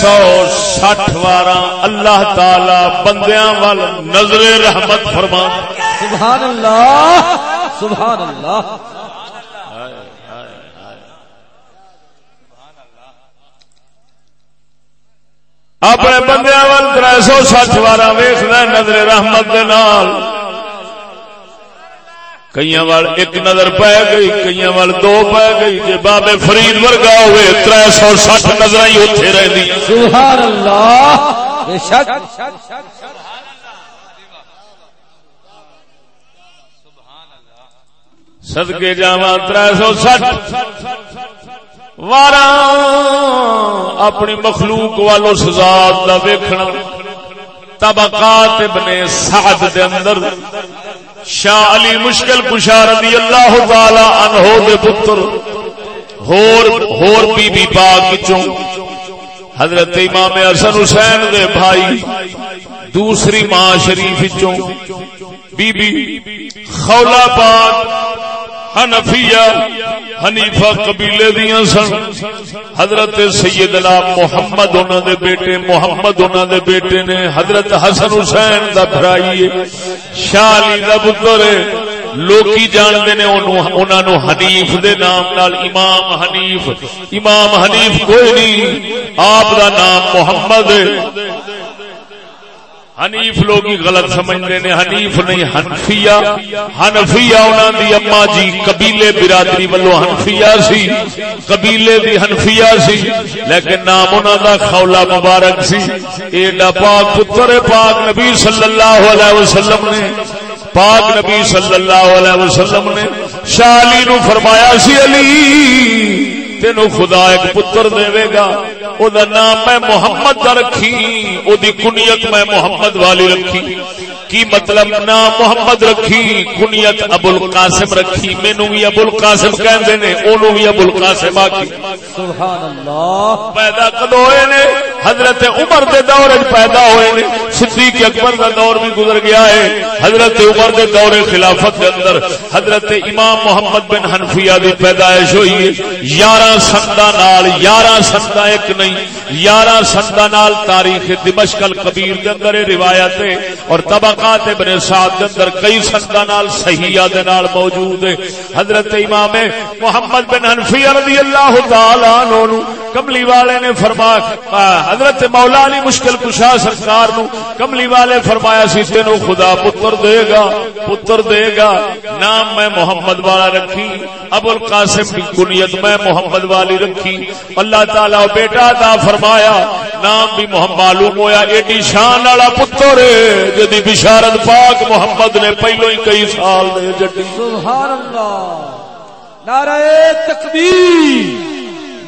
S1: سو سٹھ وار اللہ تعالی بندیاں وال نظر رحمت فرما۔ سبحان اللہ سبحان اللہ اپنے بندے وال تر سو سٹھ وار ویخ نظر رحمت کئی وال ایک نظر پی گئی کئی وال دو پی گئی جی بابے فرید ورگا ہوئے تر سو سٹھ نظر ہی اتنے رہی سبحان اللہ سدکے جا تر سو سٹھ۔ وار اپنی مخلوق والو سزاد دا ویکھنا۔ طبقات ابن سعد دے اندر۔ شاہ علی مشکل کشا رضی اللہ تعالی عنہ دے پتر، ہور ہور بی بی پاک وچوں، حضرت امام حسن حسین دے بھائی، دوسری ماں شریف وچوں، بی بی خولا پاک حنفیہ، حنیفہ قبیلے دیا سن۔ حضرت سیدنا محمد انہوں دے بیٹے محمد انہوں دے بیٹے نے حضرت حسن حسین دا بھرائی شاہ علی دا پتر لوکی جانتے نے انہوں نے حنیف دے نام نال امام حنیف۔ امام حنیف کوئی نہیں، آپ دا نام محمد حنیف لوگ غلط سمجھتے نے حنیف نہیں ہنفیا ہنفیا انہوں دی اما جی قبیلے برادری ولو ہنفیا سی، قبیلے دی ہنفیا سی، لیکن نام انہوں دا خولا مبارک سی۔ ایڈا پاک پتر پاک نبی صلی اللہ علیہ وسلم نے، پاک نبی صلی اللہ علیہ وسلم نے شاہ علی نو فرمایا سی، علی! تینو خدا ایک پتر دے گا۔ او دا نام میں محمد دا رکھی او دی کنیت میں محمد والی رکھی۔ کی مطلب نام محمد رکھی کنیت ابو القاسم رکھی۔ مینو بھی ابو القاسم کہندے نے اونوں بھی ابو القاسم آکی
S2: سبحان اللہ۔
S1: پیدا کدو ہوئے نے؟ حضرت عمر دے دور پیدا ہوئے نے، صدیق اکبر دا دور بھی گزر گیا ہے۔ حضرت عمر دے دور خلافت دے اندر حضرت امام محمد بن حنفیہ دی پیدائش ہوئی ہے۔ یارہ سندا نال، یارہ سندا ایک نہیں، یارہ سندا نال تاریخ دمشق الکبیر دے اندر روایت ہے۔ اور طبقات ابن سعد کے اندر کئی سندا نال صحیحہ دے نال موجود ہے۔ حضرت امام محمد بن حنفی رضی اللہ تعالی عنہ کملی والے نے فرمایا حضرت مولا علی مشکل کشا سرکار نو کملی والے فرمایا سی، تینو خدا پتر دے گا، پتر دے گا، نام میں محمد والا رکھی، ابو القاسم کی کنیت میں محمد والی رکھی۔ اللہ تعالی بیٹا عطا فرمایا، نام بھی محمد معلوم ہویا، ایڈی شان والا پتر جدی بشارت پاک محمد نے پہلو ہی کئی سال دے جٹی۔
S2: سبحان اللہ، نعرہ تکبیر۔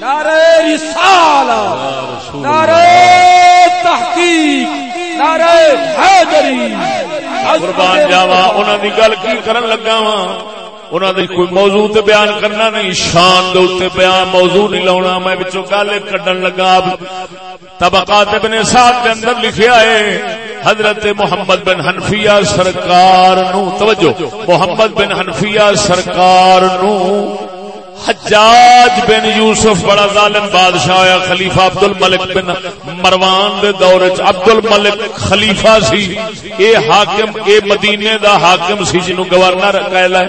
S2: نعرہ رسالہ نعرہ تحقیق نعرہ حیدری۔
S1: قربان جاوا انہاں دی گل کی کرن لگا وا انہوں نے کوئی موضوع تے بیان کرنا نہیں؟ شان دے بیان موضوع نہیں لاؤنا میں بچوں گل کڈن لگا۔ طبقات ابن صاحب کے اندر لکھیا ہے حضرت محمد بن حنفیہ سرکار نو توجہ محمد بن حنفیہ سرکار نو حجاج بن یوسف بڑا ظالم بادشاہ ہویا، خلیفہ عبد الملک بن مروان دے دور وچ۔ عبد الملک خلیفہ سی، اے حاکم، اے مدینے دا حاکم سی جنوں گورنر کہلا ہے۔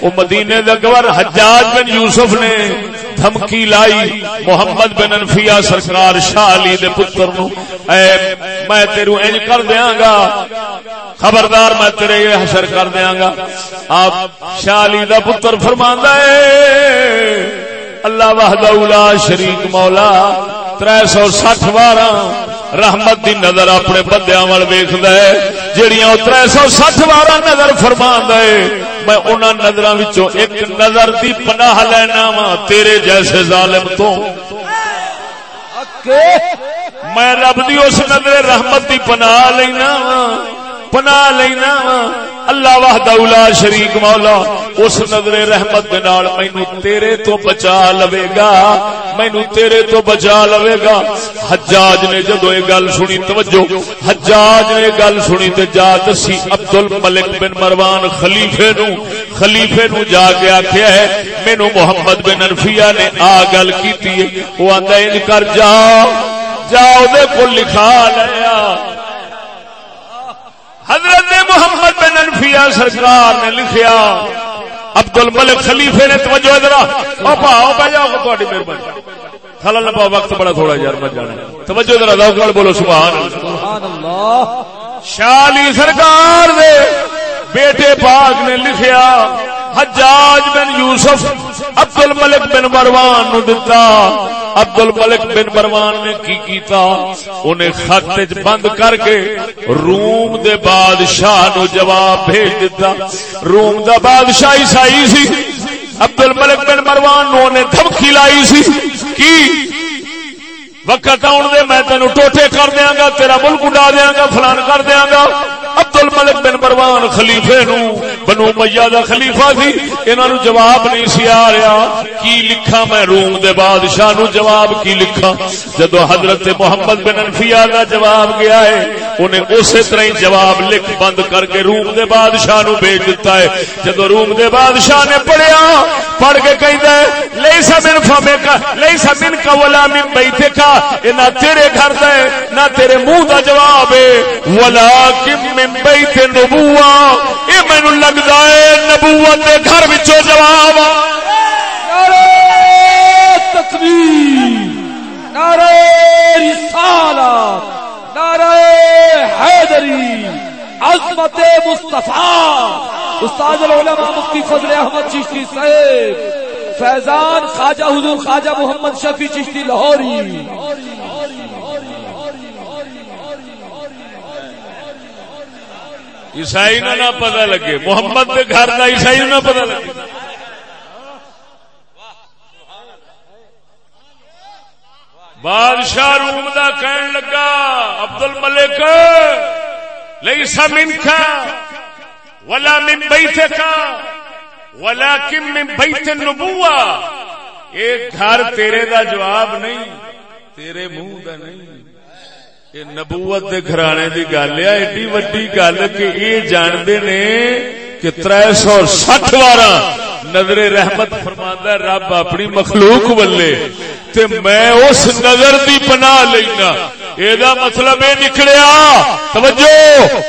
S1: او مدینے دا گورنر حجاج بن یوسف نے دھمکی لائی۔ محمد بن انفیہ سرکار شاہ علی دے پتر نو اے، میں تیرو انج کر دیاں گا۔ خبردار میں تیرے یہ حشر کر دیاں گا۔ آپ شاہ علی دا پتر فرماندا ہے۔ اللہ وحدہ اولا شریک مولا تر سو سٹھ بارہ رحمت دی نظر اپنے بندیاں وال ویکھدا ہے جڑیاں سو سٹھ بارہ نظر فرماندا ہے میں انہاں نظراں وچوں ایک نظر دی پناہ لینا وا تیرے جیسے ظالم تو۔ میں رب دی اس نظر رحمت دی پناہ لینا وا پناہ لینا وا اللہ وحدہ اولا شریک مولا، اس نظر رحمت دے نال مینوں تیرے تو بچا لوے گا، مینوں تیرے تو بچا لوے گا۔ حجاج نے جدو یہ گل سنی، توجہ، حجاج نے گل سنی تے جا دسی عبد الملک بن مروان خلیفے نو خلیفے نو جا کے آکھیا ہے، مینوں محمد بن انفیہ نے آ گل کیتی ہے۔ او آندا ان کر جا جا دے کو لکھا لیا۔ حضرت محمد بن انفیا سرکار نے لکھیا۔ عبد الملک خلیفے نے توجہ ادھر پاؤ پہ جاؤ تھوڑی مہربانی۔ خلل نہ پاؤ وقت بڑا تھوڑا یار میں جانا توجہ ادھر دو بولو سبحان اللہ۔ شالی سرکار دے بیٹے پاک نے لکھیا حجاج بن یوسف عبد الملک بن مروان نو دتا۔ عبد الملک بن مروان نے کی کیتا؟ انہیں خط بند کر کے روم دے بادشاہ نو جواب بھیج دیتا روم دا بادشاہ عیسائی سی۔ عبد الملک بن مروان نو نے دھمکی لائی سی۔ کی؟ وقت آن دے، میں تینوں ٹوٹے کر دیا گا، تیرا ملک اڈا دیا گا، فلان کر دیا گا۔ الملک بن مروان خلیفے نو، بنو میا دا خلیفہ سی، انہاں نو جواب نہیں سی آ رہا۔ کی لکھا میں روم دے بادشاہ نو جواب کی لکھا جدو حضرت محمد بن انفیہ دا جواب گیا ہے، انہیں اسی طرح ہی جواب لکھ بند کر کے روم دے بادشاہ نو بھیج دیتا ہے۔ جدو روم دے بادشاہ نے پڑھیا، پڑھ کے کہندا ہے، لیسا من فمکا، لیسا من کا ولا من بیتکا۔ اے نہ تیرے گھر دا ہے، نہ تیرے منہ دا جواب ہے۔ ولا کم من بیت نبوہ اے مینوں لگدا ہے نبوت دے گھر وچوں جواب۔
S2: تکبیر، نعرہ رسالت، نعرہ حیدری، عظمت مصطفیٰ۔ استاد العلماء مفتی فضل احمد چشتی صاحب، فیضان خواجہ حضور خواجہ محمد شفیع چشتی لاہوری۔
S1: عیسائی نہ نہ پتہ لگے۔ محمد دے گھر دا عیسائی نہ پتہ لگے۔ بادشاہ روم دا کہن لگا عبد الملک لیسا منکا، ولا من بیتکا ولکن من بیت النبوہ۔ ایک گھر تیرے دا جواب نہیں، تیرے منہ دا نہیں۔ نبوت دے گھرانے دی گل ہے، ایڈی وڈی گل کہ یہ جانتے نے کہ تر سو سٹھ بارہ نظر رحمت فرماندا رب اپنی مخلوق ولے تے میں اس نظر دی پناہ لینا۔ یہ مطلب یہ نکلیا۔ توجہ،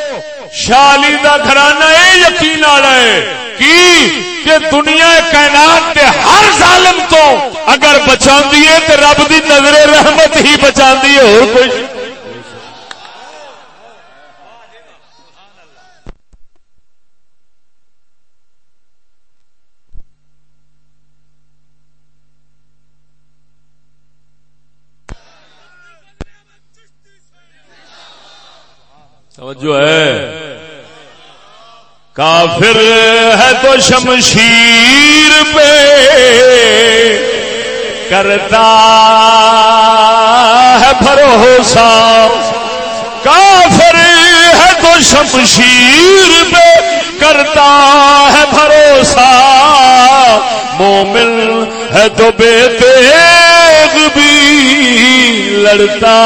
S1: شالی دا گھرانہ اے یقین والا ہے کی کہ دنیا کائنات کے ہر ظالم تو اگر بچا ہے تو رب دی نظر رحمت ہی بچا ہے، اور کوئی توجہ ہے۔ کافر ہے تو شمشیر پہ کرتا ہے بھروسہ۔ کافر ہے تو شمشیر پہ کرتا ہے بھروسہ۔ مومن ہے تو بے تیغ بھی لڑتا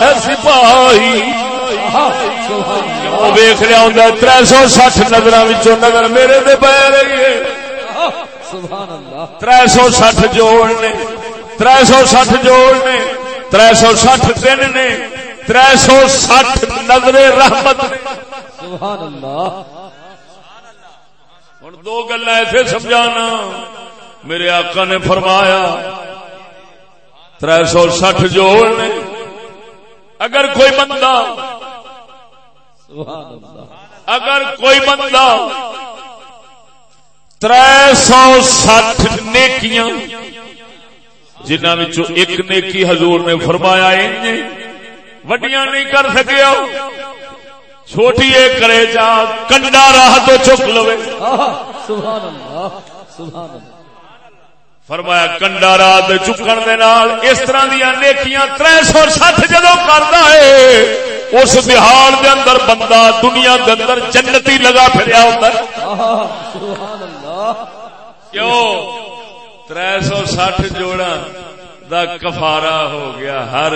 S1: ہے سپاہی۔ ویخ لیا ہوں تر سو سٹھ نظر نظر میرے دے پی رہی ہے۔ تر سو سٹھ جوڑنے تر سو سٹھ جوڑنے تر سو سٹھ دن نے تر سو سٹھ نظر رحمت ہوں دو گلا ایسے سمجھانا میرے آقا نے فرمایا تر سو سٹھ جوڑنے اگر کوئی بندہ اگر کوئی بندہ تر سو سٹھ نیکیاں جنہ ایک نیکی حضور نے فرمایا وڈیاں نہیں کر سکیا چھوٹی ایک کرے جا، کنڈا راہ تو چک لو فرمایا، کنڈا راہ چکن دے نال اس طرح دیا نیکیاں تر سو سٹھ جدو کرتا ہے اس بہار دے اندر بندہ دنیا دے اندر جنتی لگا پھریا ہوتا کیوں؟ تر سو سٹھ جوڑا دا کفارا ہو گیا ہر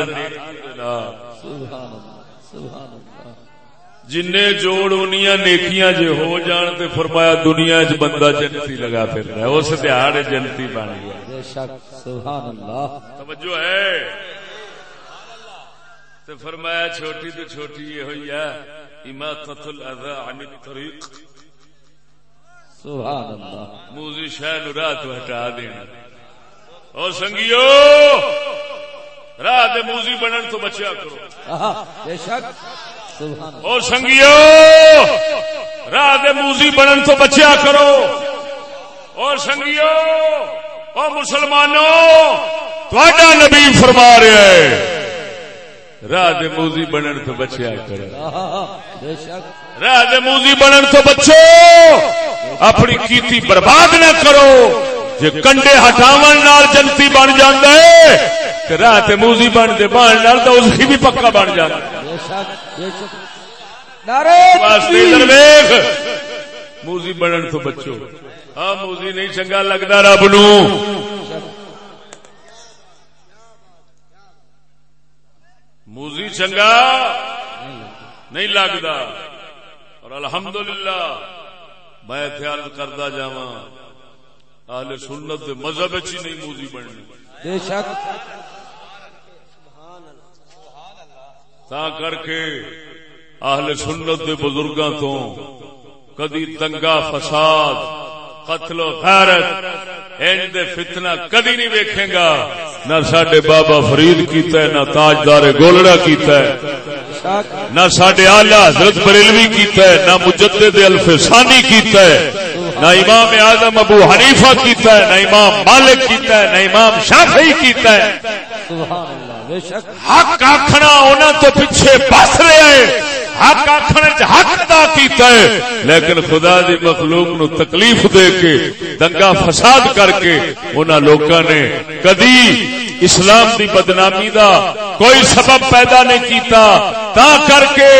S1: جن جوڑ انیا نیکیاں جے ہو جان تے فرمایا دنیا چ بندہ جنتی لگا پھر رہا ہے اس دہاڑ جنتی بن گیا۔ توجہ ہے۔ تو فرمایا چھوٹی تو چھوٹی یہ ہوئی ہے اماطت الاذى عن الطريق سبحان اللہ۔ موزی شاہ نو راہ تو ہٹا دینا۔ او سنگیو راہ دے موزی بنن تو بچیا کرو۔
S2: بے شک۔ سبحان
S1: او سنگیو راہ دے موزی بنن تو بچیا کرو۔ او سنگیو او مسلمانوں تہاڈا نبی فرما رہا ہے راہ موزی بنن تو بچیا کرو۔ راہ موزی بنن تو بچو۔ اپنی کیتی برباد نہ کرو۔ جی کنڈے ہٹاو نال جنتی بن جاندے راہ موزی بن دے بن ڈال تو اس کی بھی پکا بن
S2: بے شک بے شک نعرہ
S1: واسطے موزی بنن تو بچو۔ ہاں موزی نہیں چنگا لگتا رب نو۔ چنگا؟ نہیں لگتا اور الحمدللہ میں خیال کرتا اہل سنت دے مذہب وچ ہی نہیں موزی بننی۔
S2: بے شک۔
S1: تا کر کے اہل سنت دے بزرگاں تو کدی دنگا فساد قتل و غیرت دے فتنہ کدی نہیں ویکھے گا نہ ساڈے بابا فرید کیتا ہے نہ تاجدار گولڑا کیتا ہے نہ ساڈے آلہ حضرت بریلوی کیتا ہے نہ مجدد الفسانی کیتا ہے نہ امام اعظم ابو حنیفہ کیتا ہے نہ امام مالک کیتا ہے نہ امام شافعی کیتا ہے۔
S2: سبحان اللہ بے شک۔
S1: حق آخنا انہوں تو پیچھے بس رہے۔ ہے حق آخر حق دا کیتا ہے، لیکن خدا دی مخلوق نو تکلیف دے کے دنگا فساد کر کے انہوں لوگوں نے کدی اسلام دی بدنامی دا کوئی سبب پیدا نہیں کیتا۔ تا کر کے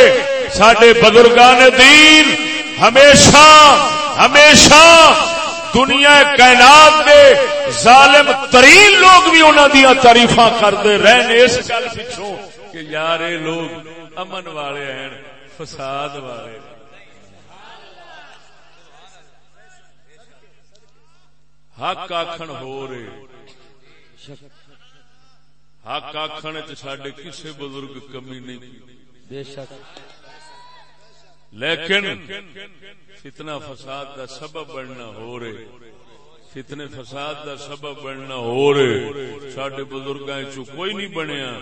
S1: سڈے بزرگان دین ہمیشہ ہمیشہ دنیا کائنات دے ظالم ترین لوگ بھی انہوں دیا تعریف کرتے رہے اس گل پچھوں کہ یار یہ لوگ امن والے ہیں۔ فساد والے۔ حق آخن ہو رہے۔ حق آخن چڈے کسی بزرگ کمی نہیں۔ کی
S2: بے شک۔
S1: لیکن فتنہ فساد دا سبب بننا ہو رہے۔ فتنے فساد دا سبب بننا ہو رہے سڈے بزرگاں کوئی نہیں بنیا۔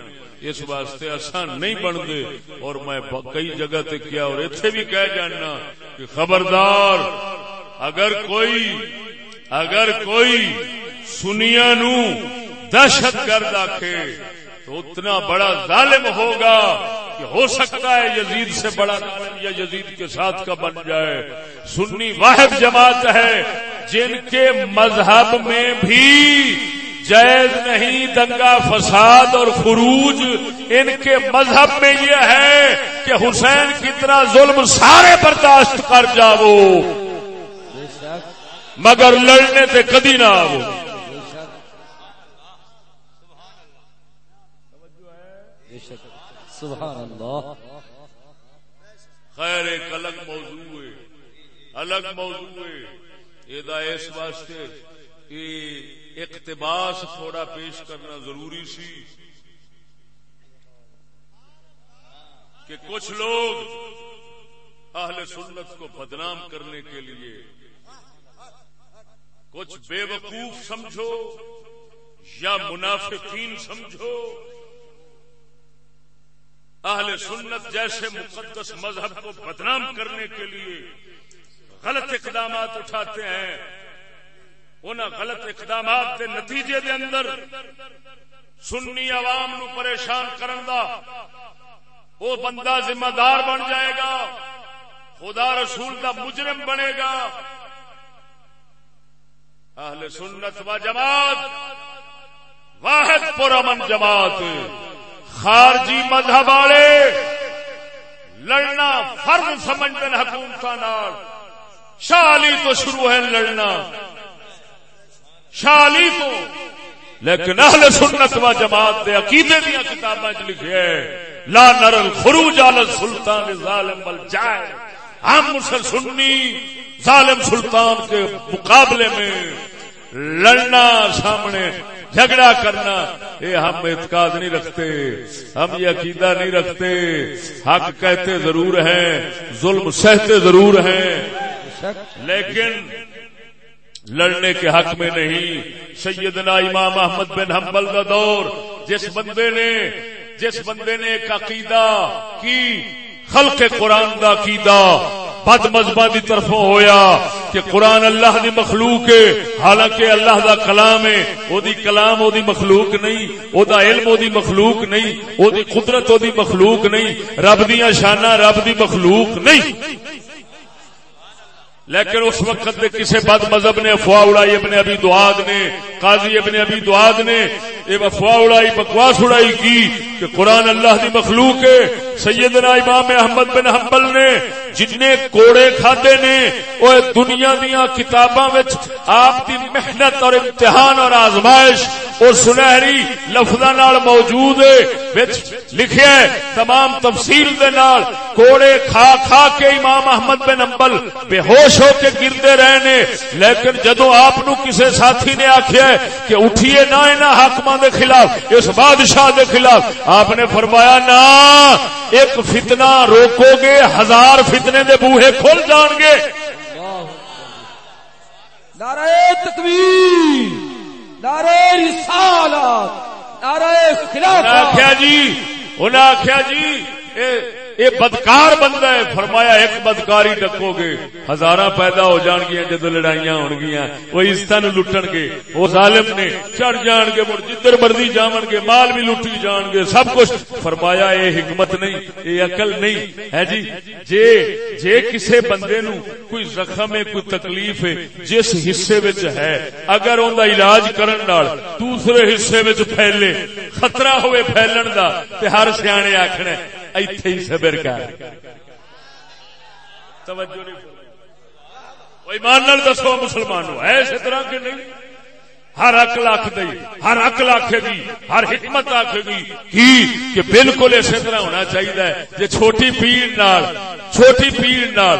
S1: اس واسطے آسان نہیں بنتے۔ اور میں کئی جگہ تے کیا اور اتنے بھی کہہ جاننا کہ خبردار، اگر کوئی اگر کوئی سنیا نو دہشت گرد آکھے تو اتنا بڑا ظالم ہوگا۔ کہ ہو سکتا ہے یزید سے بڑا یا یزید کے ساتھ کا بن جائے۔ سنی واحد جماعت ہے جن کے مذہب میں بھی جائز نہیں دنگا فساد اور خروج۔ ان کے مذہب میں یہ ہے کہ حسین کتنا ظلم سارے برداشت کر جاؤ۔ مگر لڑنے سے کدی نہ آو
S2: بے شک بے شک سبحان اللہ.
S1: خیر ایک الگ موضوع ہے، الگ موضوع ہے۔ اس واسطے کہ اقتباس تھوڑا پیش کرنا ضروری سی کہ کچھ لوگ اہل سنت کو بدنام کرنے کے لیے کچھ بے وقوف سمجھو یا منافقین سمجھو۔ اہل سنت جیسے مقدس مذہب کو بدنام کرنے کے لیے غلط اقدامات اٹھاتے ہیں۔ ان غلط اقدامات کے نتیجے دے اندر سنی عوام نو پریشان کرن دا وہ بندہ ذمہ دار بن جائے گا، خدا رسول کا مجرم بنے گا۔ اہل سنت و جماعت، واحد پرامن جماعت۔ خارجی مذہب والے لڑنا فرض سمجھتے ہیں حکومت شالی تو شروع ہے لڑنا۔ شالی تو۔ لیکن اہل سنت و جماعت دے عقیدے دیا کتاباں چ لکھے ہے، لا نرل خروج علی سلطان ظالم بل جائے۔ ہم مسل سنی، ظالم سلطان کے مقابلے میں۔ لڑنا سامنے، جھگڑا کرنا یہ ہم اعتقاد نہیں رکھتے، ہم یہ عقیدہ نہیں رکھتے۔ حق کہتے ضرور ہیں، ظلم سہتے ضرور ہیں۔ لیکن لڑنے کے حق میں نہیں۔ سیدنا امام احمد بن حنبل کا دور، جس بندے نے، جس بندے نے ایک عقیدہ کی خلق قرآن دا عقیدہ بد مذہبہ دی طرفوں ہویا کہ قرآن اللہ دی مخلوق ہے، حالانکہ اللہ دا کلام ہے، او دی کلام او دی مخلوق نہیں، او دا علم او دی مخلوق نہیں، او دی قدرت او دی مخلوق نہیں، رب دیاں شانہ رب دی مخلوق نہیں۔ لیکن اس وقت دے کسی بد مذہب نے، افواہ اڑائی ابن ابی دعاد نے، قاضی ابن ابی دعاد نے، یہ افواہ اڑائی، بکواس اڑائی کی کہ قرآن اللہ دی مخلوق ہے، سیدنا امام احمد بن حنبل نے جن کوڑے کھادے نے وہ دنیا دیا کتاباں آپ دی محنت اور امتحان اور آزمائش، اور سنہری لفظ موجود ہے لکھے تمام تفصیل دے نال کوڑے کھا کھا کے امام احمد بن امبل بے ہوش ہو کے گرتے رہے نے لیکن جدو آپ کسی ساتھی نے آخیا کہ اٹھیے نہ انہاں حاکماں دے خلاف اس بادشاہ دے خلاف آپ نے فرمایا نہ ایک فتنہ روکو گے ہزار فتنے دے بوہے کھل جان گے۔
S2: نعرہ تکبیر نعرہ رسالت نعرہ خلافت۔
S1: جی انہیں آخیا جی یہ بدکار بندہ ہے۔ فرمایا، ایک بدکاری ڈکو گے۔ ہزار پیدا ہو جان گیا جد لڑائیاں ہو گیا وہ عزت لٹن گے۔ وہ ظالم نے چڑھ جان گے، مڑ جدھر مرضی جان گے، مال بھی لٹی جان گے، سب کچھ۔ فرمایا، یہ حکمت نہیں، یہ عقل نہیں۔ ہے جی جے جے کسے بندے نو کوئی زخم ہے، کوئی تکلیف ہے، جس حصے وچ ہے، اگر ان علاج کرن نال دوسرے حصے وچ پھیلے، خطرہ ہوئے پھیلن دا، تے ہر سیانے آکھنا ایتھے ہی صبر کر۔ توجہ نہیں ایمان نال دسو مسلمانوں ہے اس طرح کے نہیں۔ ہر اکل آخ دی ہر اکل آخے گی، ہر حکمت آخے گی۔ کی؟ کہ بالکل اسی طرح ہونا چاہیے۔ جی چھوٹی پیڑ نال، چھوٹی پیڑ نال،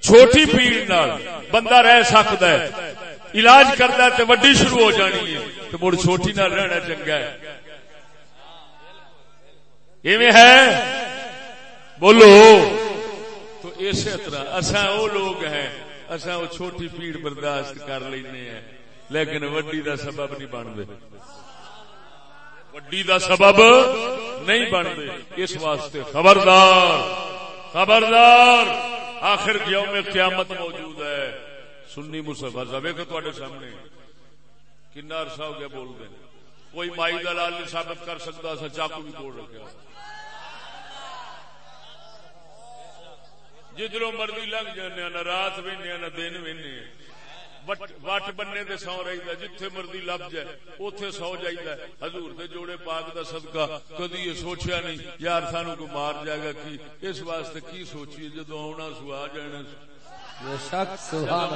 S1: چھوٹی پیڑ نال بندہ رہ سکتا ہے، علاج کرتا ہے تو وڈی شروع ہو جانی ہے تو مڑ چھوٹی نال رہنا چنگا ہے۔ ایویں ہے؟ بولو۔ تو اسی طرح اصا وہ لوگ ہیں اصا وہ چھوٹی پیڑ برداشت کر لینے ہیں، لیکن وڈی دا سبب نہیں بنتے۔ وڈی دا سبب نہیں بنتے۔ اس واسطے خبردار خبردار۔ آخر یوم قیامت موجود ہے۔ سنی مسفا سب تے سامنے۔ کنا عرصہ ہو گیا بول دیں کوئی مائی دلال نہیں ثابت کر سکتا سا چاقو بھی توڑ رکھا جدھر مرضی لگ جانے نہ رات بھی نہ دن بھی وٹ بننے دے سو رہی جتھے مرضی لب جائے اوتھے سو جائیدا حضور دے جوڑے پاک دا صدقہ کدی یہ سوچیا نہیں یار سانو کو مار جائے گا کی؟ اس واسطے کی سوچیے جدو آنا سو آ جانا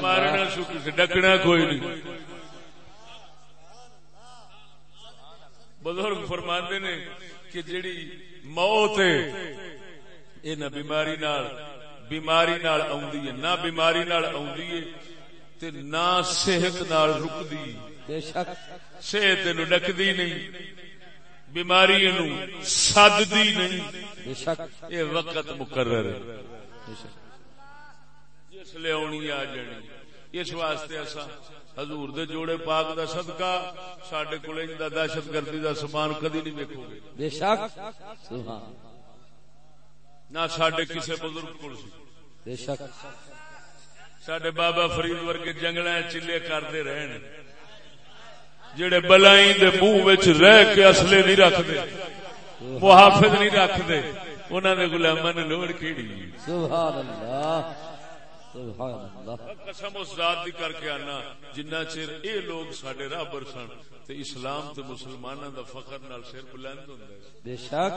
S1: مارنا سو کسی ڈکنا کوئی نہیں۔ بزرگ فرماندے نے کہ جیڑی موت ہے یہ نہ بیماری نال بیماری نال آدھی ہے نہ بیماری نال آدھی ہے تے نہ صحت نال رکدی صحت نو ڈکدی نہیں بیماری نو سددی نہیں یہ وقت مقرر ہے جس لے آنی آ جانی اس واسطے ایسا حضور دے جوڑے پاک دا صدقہ سڈے کو دہشت گردی دا سامان کدی نہیں ویکو گے بے شک نہ سڈے کسی بزرگ کو سڈے بابا فرید ورگے جنگل چلے کرتے رہے جڑے بلائی دے منہ رہ کے اصلے نہیں رکھتے محافظ نہیں رکھتے انہوں نے گلاما نے لوڑ کیڑی قسم اس ذات دی کر کے آنا جنہ چر اے لوگ سڈے رابر سن تے اسلام تے مسلمانوں دا فخر نال سر بلند ہوندا ہے۔ بے شک۔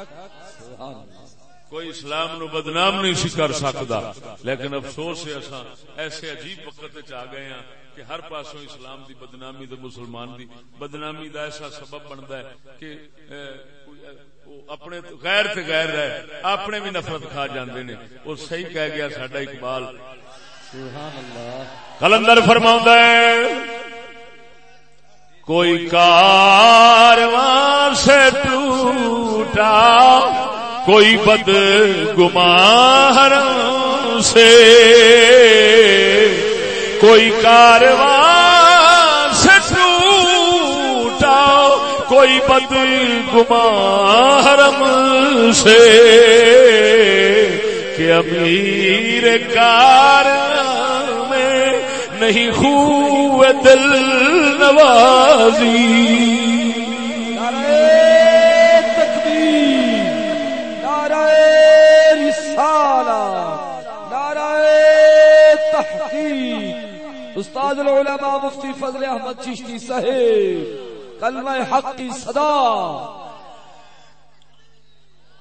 S1: سبحان اللہ کوئی اسلام نو بدنام نہیں سی کر سکتا۔ لیکن افسوس ہے ایسا ایسے عجیب وقت آ گئے ہیں کہ ہر پاسوں اسلام دی بدنامی دے مسلمان دی بدنامی دا ایسا سبب بنتا ہے کہ اپنے غیر تے غیر رہے اپنے بھی نفرت کھا جاندے نے۔ وہ صحیح کہہ گیا ساڈا اقبال۔ کلندر فرما ہے کوئی کارواں سے ٹوٹا کوئی بد گمار سے، کوئی کارواں سے ٹوٹا، کوئی بد گمارم سے، کہ امیر کار میں نہیں خوب دل نوازی۔
S2: استاد العلماء مفتی فضل احمد چشتی صاحب کلمہ حق کی صدا۔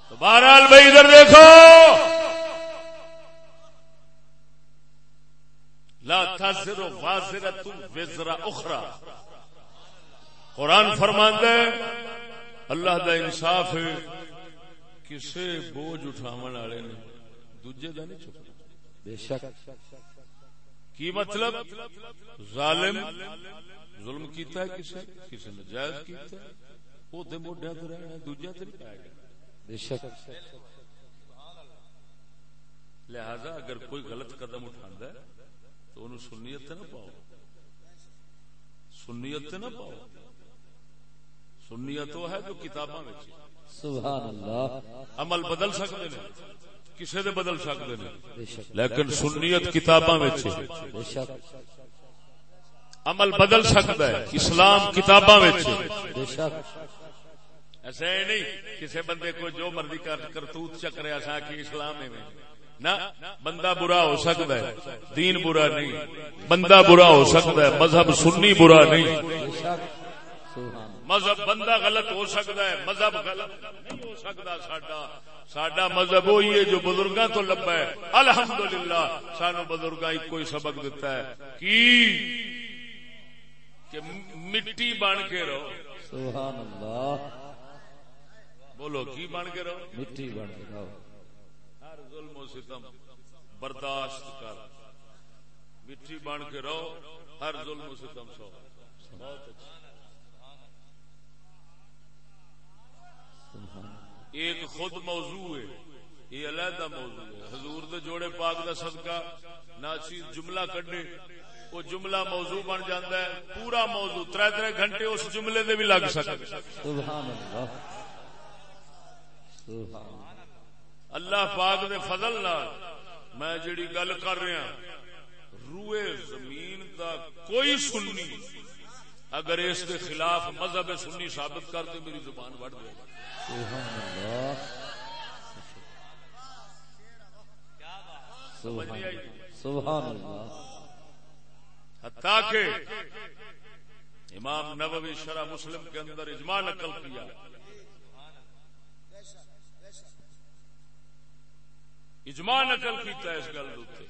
S1: تو بہرحال بھائی ادھر دیکھو۔ لا تذر وازرۃ وزر اخرى۔ قرآن فرماندا ہے اللہ دا انصاف ہے کسے بوجھ اٹھاون والے نے دوجے دا نہیں چکنا
S2: بے شک۔
S1: کی مطلب؟ ظالم ظلم کیتا ہے کسے؟ کسی نے جائز کیتا ہے؟ وہ تے موڈیا تے رہنا دوجا تے نہیں
S2: بے شک۔
S1: لہذا اگر کوئی غلط قدم اٹھاندا ہے تو انہوں سنیت تے نہ پاؤ۔ سنیت تے نہ پاؤ۔ سنیت وہ ہے جو کتاباں وچ۔
S2: سبحان اللہ۔
S1: عمل بدل سکتے ہیں۔ کسے دے بدل سکتے ہیں لیکن سنیت کتاباں ہے۔ عمل بدل سکتا ہے۔ اسلام کتاباں ہے۔ ایسا ہی نہیں کسی بندے کو جو مرضی کر کرتوت چکرے ایسا کہ اسلام ہے۔ نہ بندہ برا ہو سکتا ہے۔ دین برا نہیں۔ بندہ برا ہو سکتا ہے۔ مذہب سنی برا نہیں۔ مذہب بندہ غلط ہو سکتا ہے مذہب غلط نہیں ہو سکتا ساڈا۔ ساڈا مذہب وہی ہے جو بزرگاں تو لبا ہے۔ الحمدللہ سانو بزرگاں ایک کوئی سبق دیتا ہے۔ کی؟ کہ مٹی بن کے رہو۔
S2: سبحان اللہ
S1: بولو کی بن کے رہو؟
S2: مٹی بن کے رہو۔
S1: ہر ظلم و ستم برداشت کر۔ مٹی بن کے رہو ہر ظلم و ستم سو۔ بہت اچھا۔ ایک خود موضوع ہے، یہ علیحدہ موضوع ہے۔ حضور دے جوڑے پاک دا صدقہ ناچیز جملہ کڈے، وہ جملہ موضوع بن جاتا ہے، پورا موضوع تر تر گھنٹے اس جملے دے بھی لگ سکتے
S2: سبحان اللہ سبحان
S1: اللہ پاک دے فضل نال میں جڑی گل کر رہا روئے زمین دا کوئی سننی اگر اس کے خلاف مذہب سنی ثابت کر دے، میری زبان بڑھ جائے گا
S2: سبحان اللہ
S1: حتیٰ کہ امام نبوی شرح مسلم کے اندر اجماع نقل کیا۔ اجماع نقل کیتا اس گل دوتے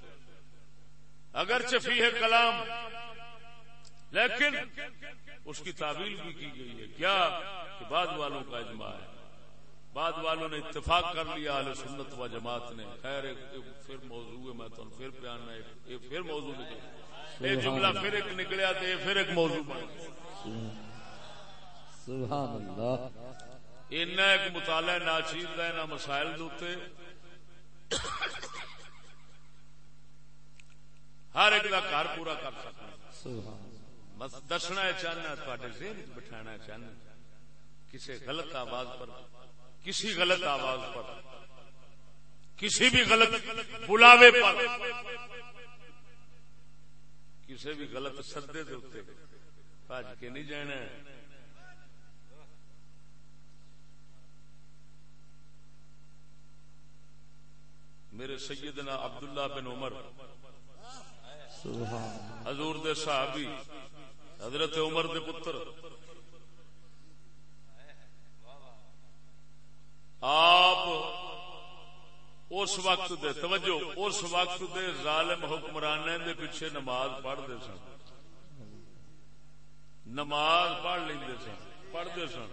S1: اگرچہ فی ہے کلام، لیکن اس کی تعویل بھی کی گئی ہے۔ کیا کہ بعد والوں کا اجماع ہے۔ بعد والوں نے اتفاق کر لیا اہل سنت و جماعت نے۔ خیر ایک پھر موضوع ہے میں تو پھر بیان ہے پھر موضوع نکلا یہ جملہ پھر ایک نکلیا یہ پھر ایک موضوع بن
S2: سبحان اللہ۔
S1: اینا ایک مطالعہ ناچیز کا انہاں مسائل دوتے ہر ایک کا گھر پورا کر سکنا۔
S2: سبحان
S1: بس دسنا ہے چاہنا تھوڑے ذہن چ بٹھانا چاہنا کسی غلط آواز پر کسی غلط آواز پر کسی بھی غلط بلاوے پر کسی بھی غلط سدے دے بھج کے نہیں جانا۔ میرے سیدنا عبداللہ بن عمر حضور دے صحابی حضرت عمر دے پتر آپ اس وقت دے توجہ اس وقت دے ظالم حکمرانے دے پیچھے نماز پڑھتے سن۔ نماز پڑھ لیندے سن پڑھتے سن۔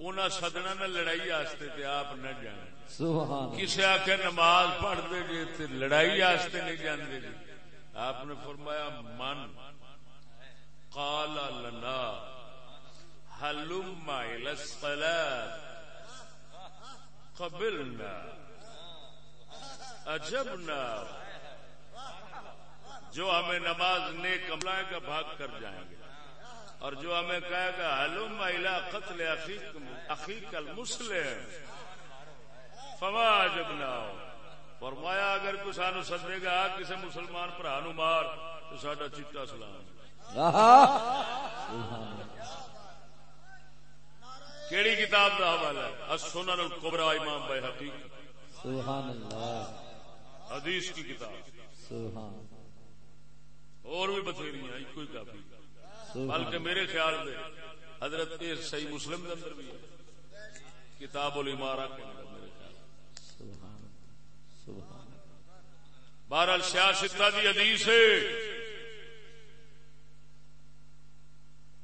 S1: انہاں سدنا نہ لڑائی واسطے تے آپ نہ جان۔
S2: سبحان
S1: کسی آخ نماز پڑھتے جی تے لڑائی واسطے نہیں جاندے جی۔ آپ نے فرمایا من قال لنا حلم الى الصلاة قبلنا اجبنا جو ہمیں نماز نیک املائے کا بھاگ کر جائیں گے۔ اور جو ہمیں کہے گا حلم الى قتل اخیق المسلم۔ فما اجبنا فرمایا، اگر کوئی سانو سدے گا کسی مسلمان برا نو مار، تو ساڈا چیٹا سلام۔ کیڑی کتاب کا حوالہ ہے؟ السنن الکبرى امام بحقی
S2: سبحان اللہ
S1: حدیث کی کتاب۔
S2: سبحان۔
S1: اور بھی بتھیری ہیں کوئی کافی بلکہ میرے خیال میں حضرت صحیح مسلم کے اندر بھی ہے۔ کتاب الامارہ کے اندر میرے خیال بہرحال سیاست کی حدیث ہے۔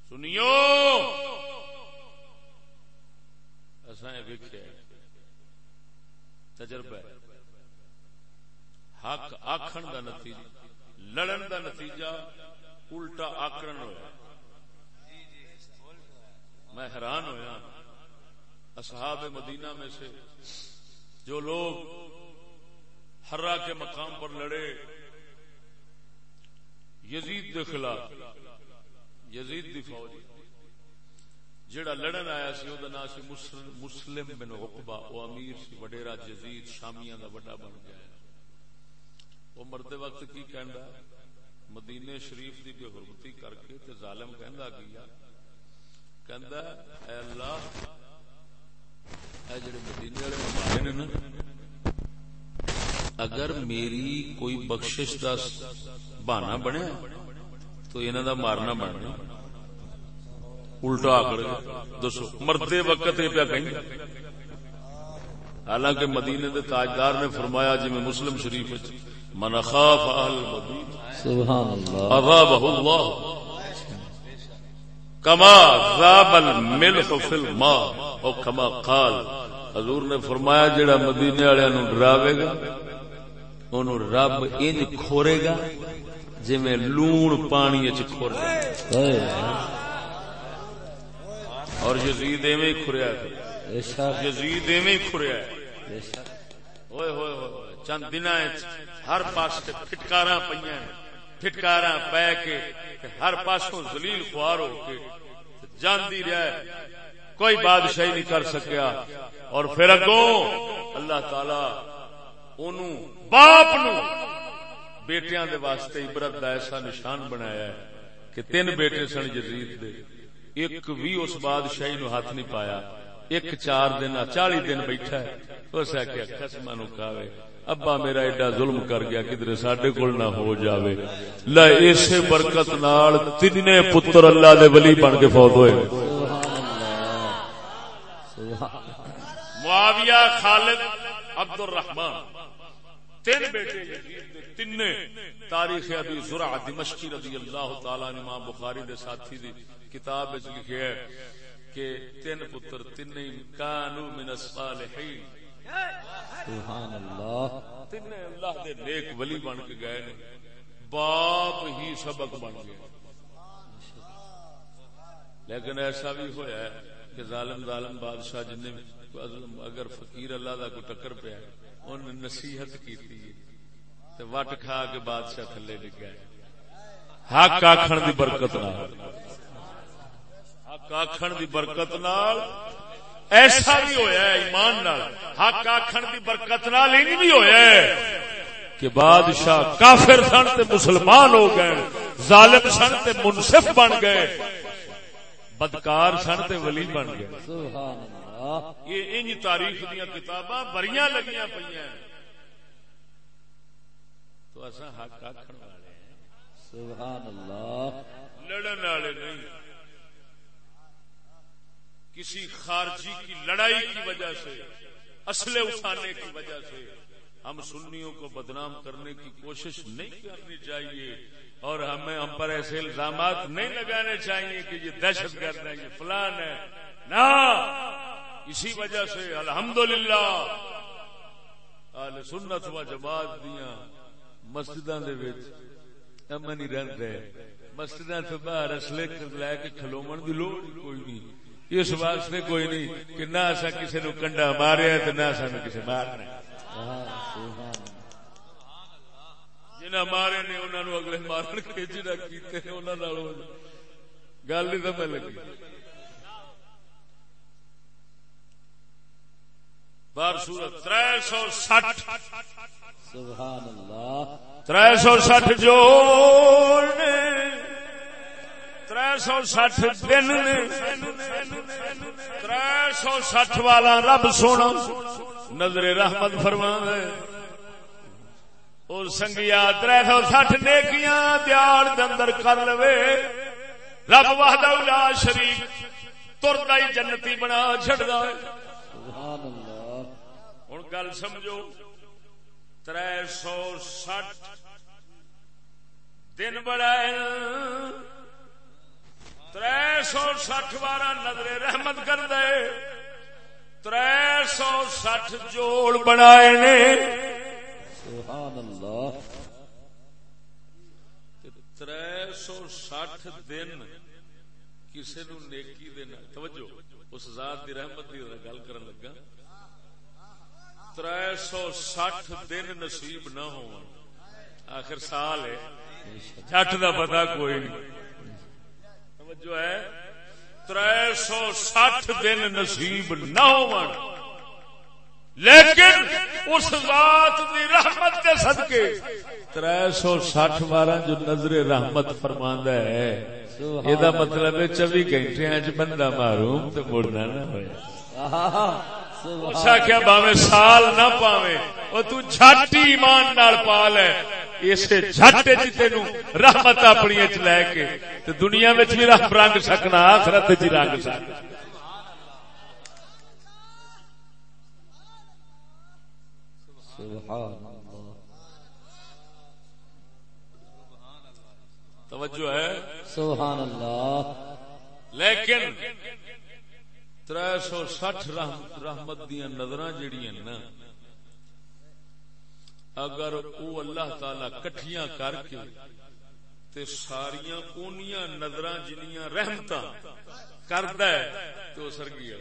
S1: سنیو۔ ایسا ویکیا تجربہ حق آخر کا نتیجہ، لڑن کا نتیجہ الٹا آکرن ہوا میں حیران ہوا اصحاب مدینہ میں سے جو لوگ ہرا کے مقام پر لڑے، یزید کے خلاف، یزید دی فوج جڑا لڑن آیا سی، او نام سی مسلم بن عقبہ، او امیر سی، وڈیرا یزید شامیاں دا بڑا بن گیا وہ مرتے وقت کی کہندا مدینے شریف دی بے حرمتی کر کے تے ظالم کہندا گیا کہندا اے اللہ، اے جڑے مدینے والے مارے نے نا، اگر میری کوئی بخشش دا بہانہ بنے تو انہاں دا مارنا بننا الٹا آکڑ دسو مرتے وقت یہ پیا کہیں حالانکہ مدینے دے تاجدار نے فرمایا جی میں مسلم شریف من خاف اہل مدینہ
S2: سبحان اللہ
S1: عذابہ اللہ کما ذاب الملح فی الماء او کما قال حضور نے فرمایا جڑا مدینے والے نو ڈراوے گا اونوں رب انج کھورے گا جی میں لون پانی چ کھور اور یزید ایویں کھریا یزید ایویں کھریا ہوئے ہوئے ہوئے چند دن ہر پاس پھٹکارا پہ پھٹکارا پی کے ہر پاسوں زلیل خوار ہو کے جاندی رہا کوئی بادشاہی نہیں کر سکیا۔ اور پھر اگوں اللہ تعالی اونوں باپ نو بیٹیاں دے واسطے عبرت دا ایسا نشان بنایا ہے کہ تین بیٹے سن یزید دے۔ ایک بھی اس بادشاہی نو ہاتھ نہیں پایا۔ ایک چار دن چالی دن بیٹھا ہے۔ اس آخیا خسما نو کھاوے۔ ابا میرا ایڈا ظلم کر گیا کدھر سڈے کول نہ ہو جاوے۔ لا اسے برکت نال تین پتر اللہ دے ولی بن کے فوت ہوئے۔ معاویہ خالد عبد الرحمان تین بیٹے جی، تین تاریخ ابی زرع دمشقی رضی اللہ تعالی عنہ، امام بخاری دے ساتھی دی کتاب وچ لکھیا ہے کہ تین پتر تین کانو من الصالحین۔
S2: سبحان اللہ
S1: تین اللہ دے نیک ولی بن کے گئے نے۔ باپ ہی سبق بن گئے لیکن ایسا بھی ہوا ہے کہ ظالم ظالم بادشاہ جن اگر فقیر اللہ دا کوئی ٹکر پہ پیا ان نصیحت کی وٹ کھا کے بادشاہ تھلے ڈگا حق آخر دی برکت نال۔ حق آخر دی برکت نال۔ ایسا بھی ہویا ہے ایمان نال۔ حق آخر دی برکت نال یہ بھی ہویا ہے۔ کہ بادشاہ کافر سن تے مسلمان ہو گئے، ظالم سن تے منصف بن گئے، بدکار سن تے ولی بن گئے۔
S2: سبحان اللہ۔
S1: یہ انج تاریخ دیا کتاباں بڑیاں لگیاں پہ تو اصا حق آخر والے
S2: سبحان اللہ
S1: لڑن والے نہیں۔ کسی خارجی کی لڑائی کی وجہ سے اسلحے اٹھانے کی وجہ سے ہم سنیوں کو بدنام کرنے کی کوشش نہیں کرنی چاہیے اور ہمیں ہم پر ایسے الزامات نہیں لگانے چاہیے کہ یہ دہشت گرد ہے یہ فلان ہے۔ نہ اسی وجہ سے الحمدللہ آل سنت و جماعت دیاں مسجداں دے وچ امن ہی رہندا ہے مسجداں تو باہر اسلحے لے کے کھلومن دی لوڑ کوئی نہیں۔ اس واسطے کوئی نہیں کہ نہ اسا کسی نو کنڈا ماریا تے نہ سانو کسی مارنا۔ جنہ مارے نے انہوں نے اگلے مارن کے جنہ کیتے ہیں انہوں نے گل نہیں سمجھ لگی۔ بار سورت تر سو سٹھ۔
S2: سبحان اللہ
S1: تر سو سٹھ جوڑ تر سو سٹھ دن تر سو سٹھ والا رب سونا۔ نظر رحمت فرما اور سنگیا تر سو سٹھ نیکیاں دیال اندر کر لو رب وحدہ لا شریک ترتا ہی جنتی بنا ہے
S2: سبحان اللہ
S1: گل سمجھو تر سو سٹھ۔ دن بڑا تر سو سٹھ بارہ نظر رحمت کر دے تر سو سٹھ جوڑ بنائے نے۔
S2: سبحان اللہ
S1: تر سو سٹھ دن کسی نو نیکی دینا توجہ اس ذات دی رحمت دی گل کرن لگا۔ تر سو سٹھ دن نصیب نہ ہو آخر سال ہے۔ جٹ دا پتا کوئی نہیں۔ توجہ ہے۔ تر سو سٹھ دن نصیب نہ ہو لیکن اس ذات دی رحمت کے صدقے۔ تر سو سٹھ بارہ جو نظر رحمت فرماندا ہے یہ مطلب ہے چوبی گھنٹے بندہ معروم تو مڑنا نہ ہوا اس کیا باوے سال نہ پاوے وہ تو جھٹ ایمان نال پا لے اسے جھٹ جی تینو رحمت اپنی چ لے کے تے دنیا وچ بھی رنگ رنگ سکنا آخرت وچ رنگ سکنا۔ توجہ ہے؟
S2: سبحان اللہ۔
S1: لیکن تر سو سٹھ رحمت دیا نظر جہیا نا اگر او اللہ تعالی کٹھیاں کر کے تے ساریاں اونیاں نظر جنیاں رحمت کرد تو سرگی ہے۔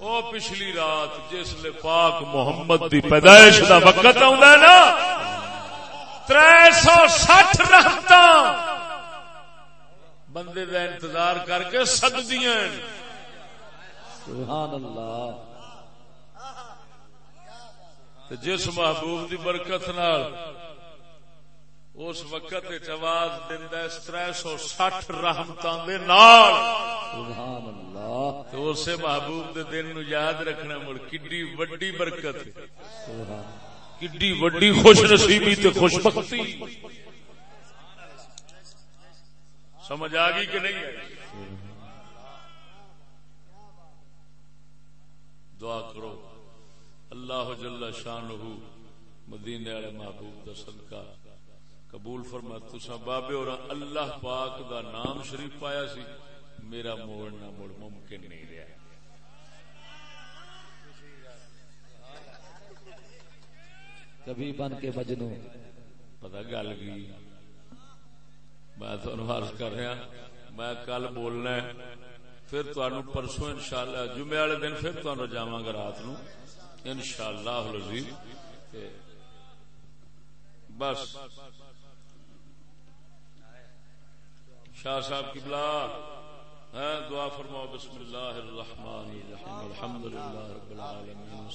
S1: او پچھلی رات جس لے پاک محمد دی پیدائش دا وقت آ تر سو سٹھ رحمت بندے دا انتظار کر کے سد دیا
S2: سبحان اللہ
S1: جس محبوب دی برکت نال اس وقت آواز دیندا اس تر سو سٹھ تو اسے محبوب دے دن نو یاد رکھنا مڑ کڈی وڈی برکت کڈی وڈی خوش نصیبی تے خوش بختی سمجھ آ گئی کہ نہیں آئی؟ دعا کرو اللہ جل شان مدینے والے محبوب دا صدقہ قبول فرما۔ تسا بابے اور اللہ پاک دا نام شریف پایا سی میرا موڑنا مڑ ممکن نہیں رہا۔
S2: کبھی بن کے مجنو
S1: پتا گل کی؟ میں تمہیں کر رہا میں کل بولنا پھر تمہیں پرسوں ان شاء اللہ جمعے والے دن پھر تمہیں جاوا گا رات نو ان شاء اللہ بس۔ شاہ صاحب کی بلا۔ ہاں، دعا فرماؤ، بسم اللہ الرحمن الرحیم الحمد للہ رب العالمین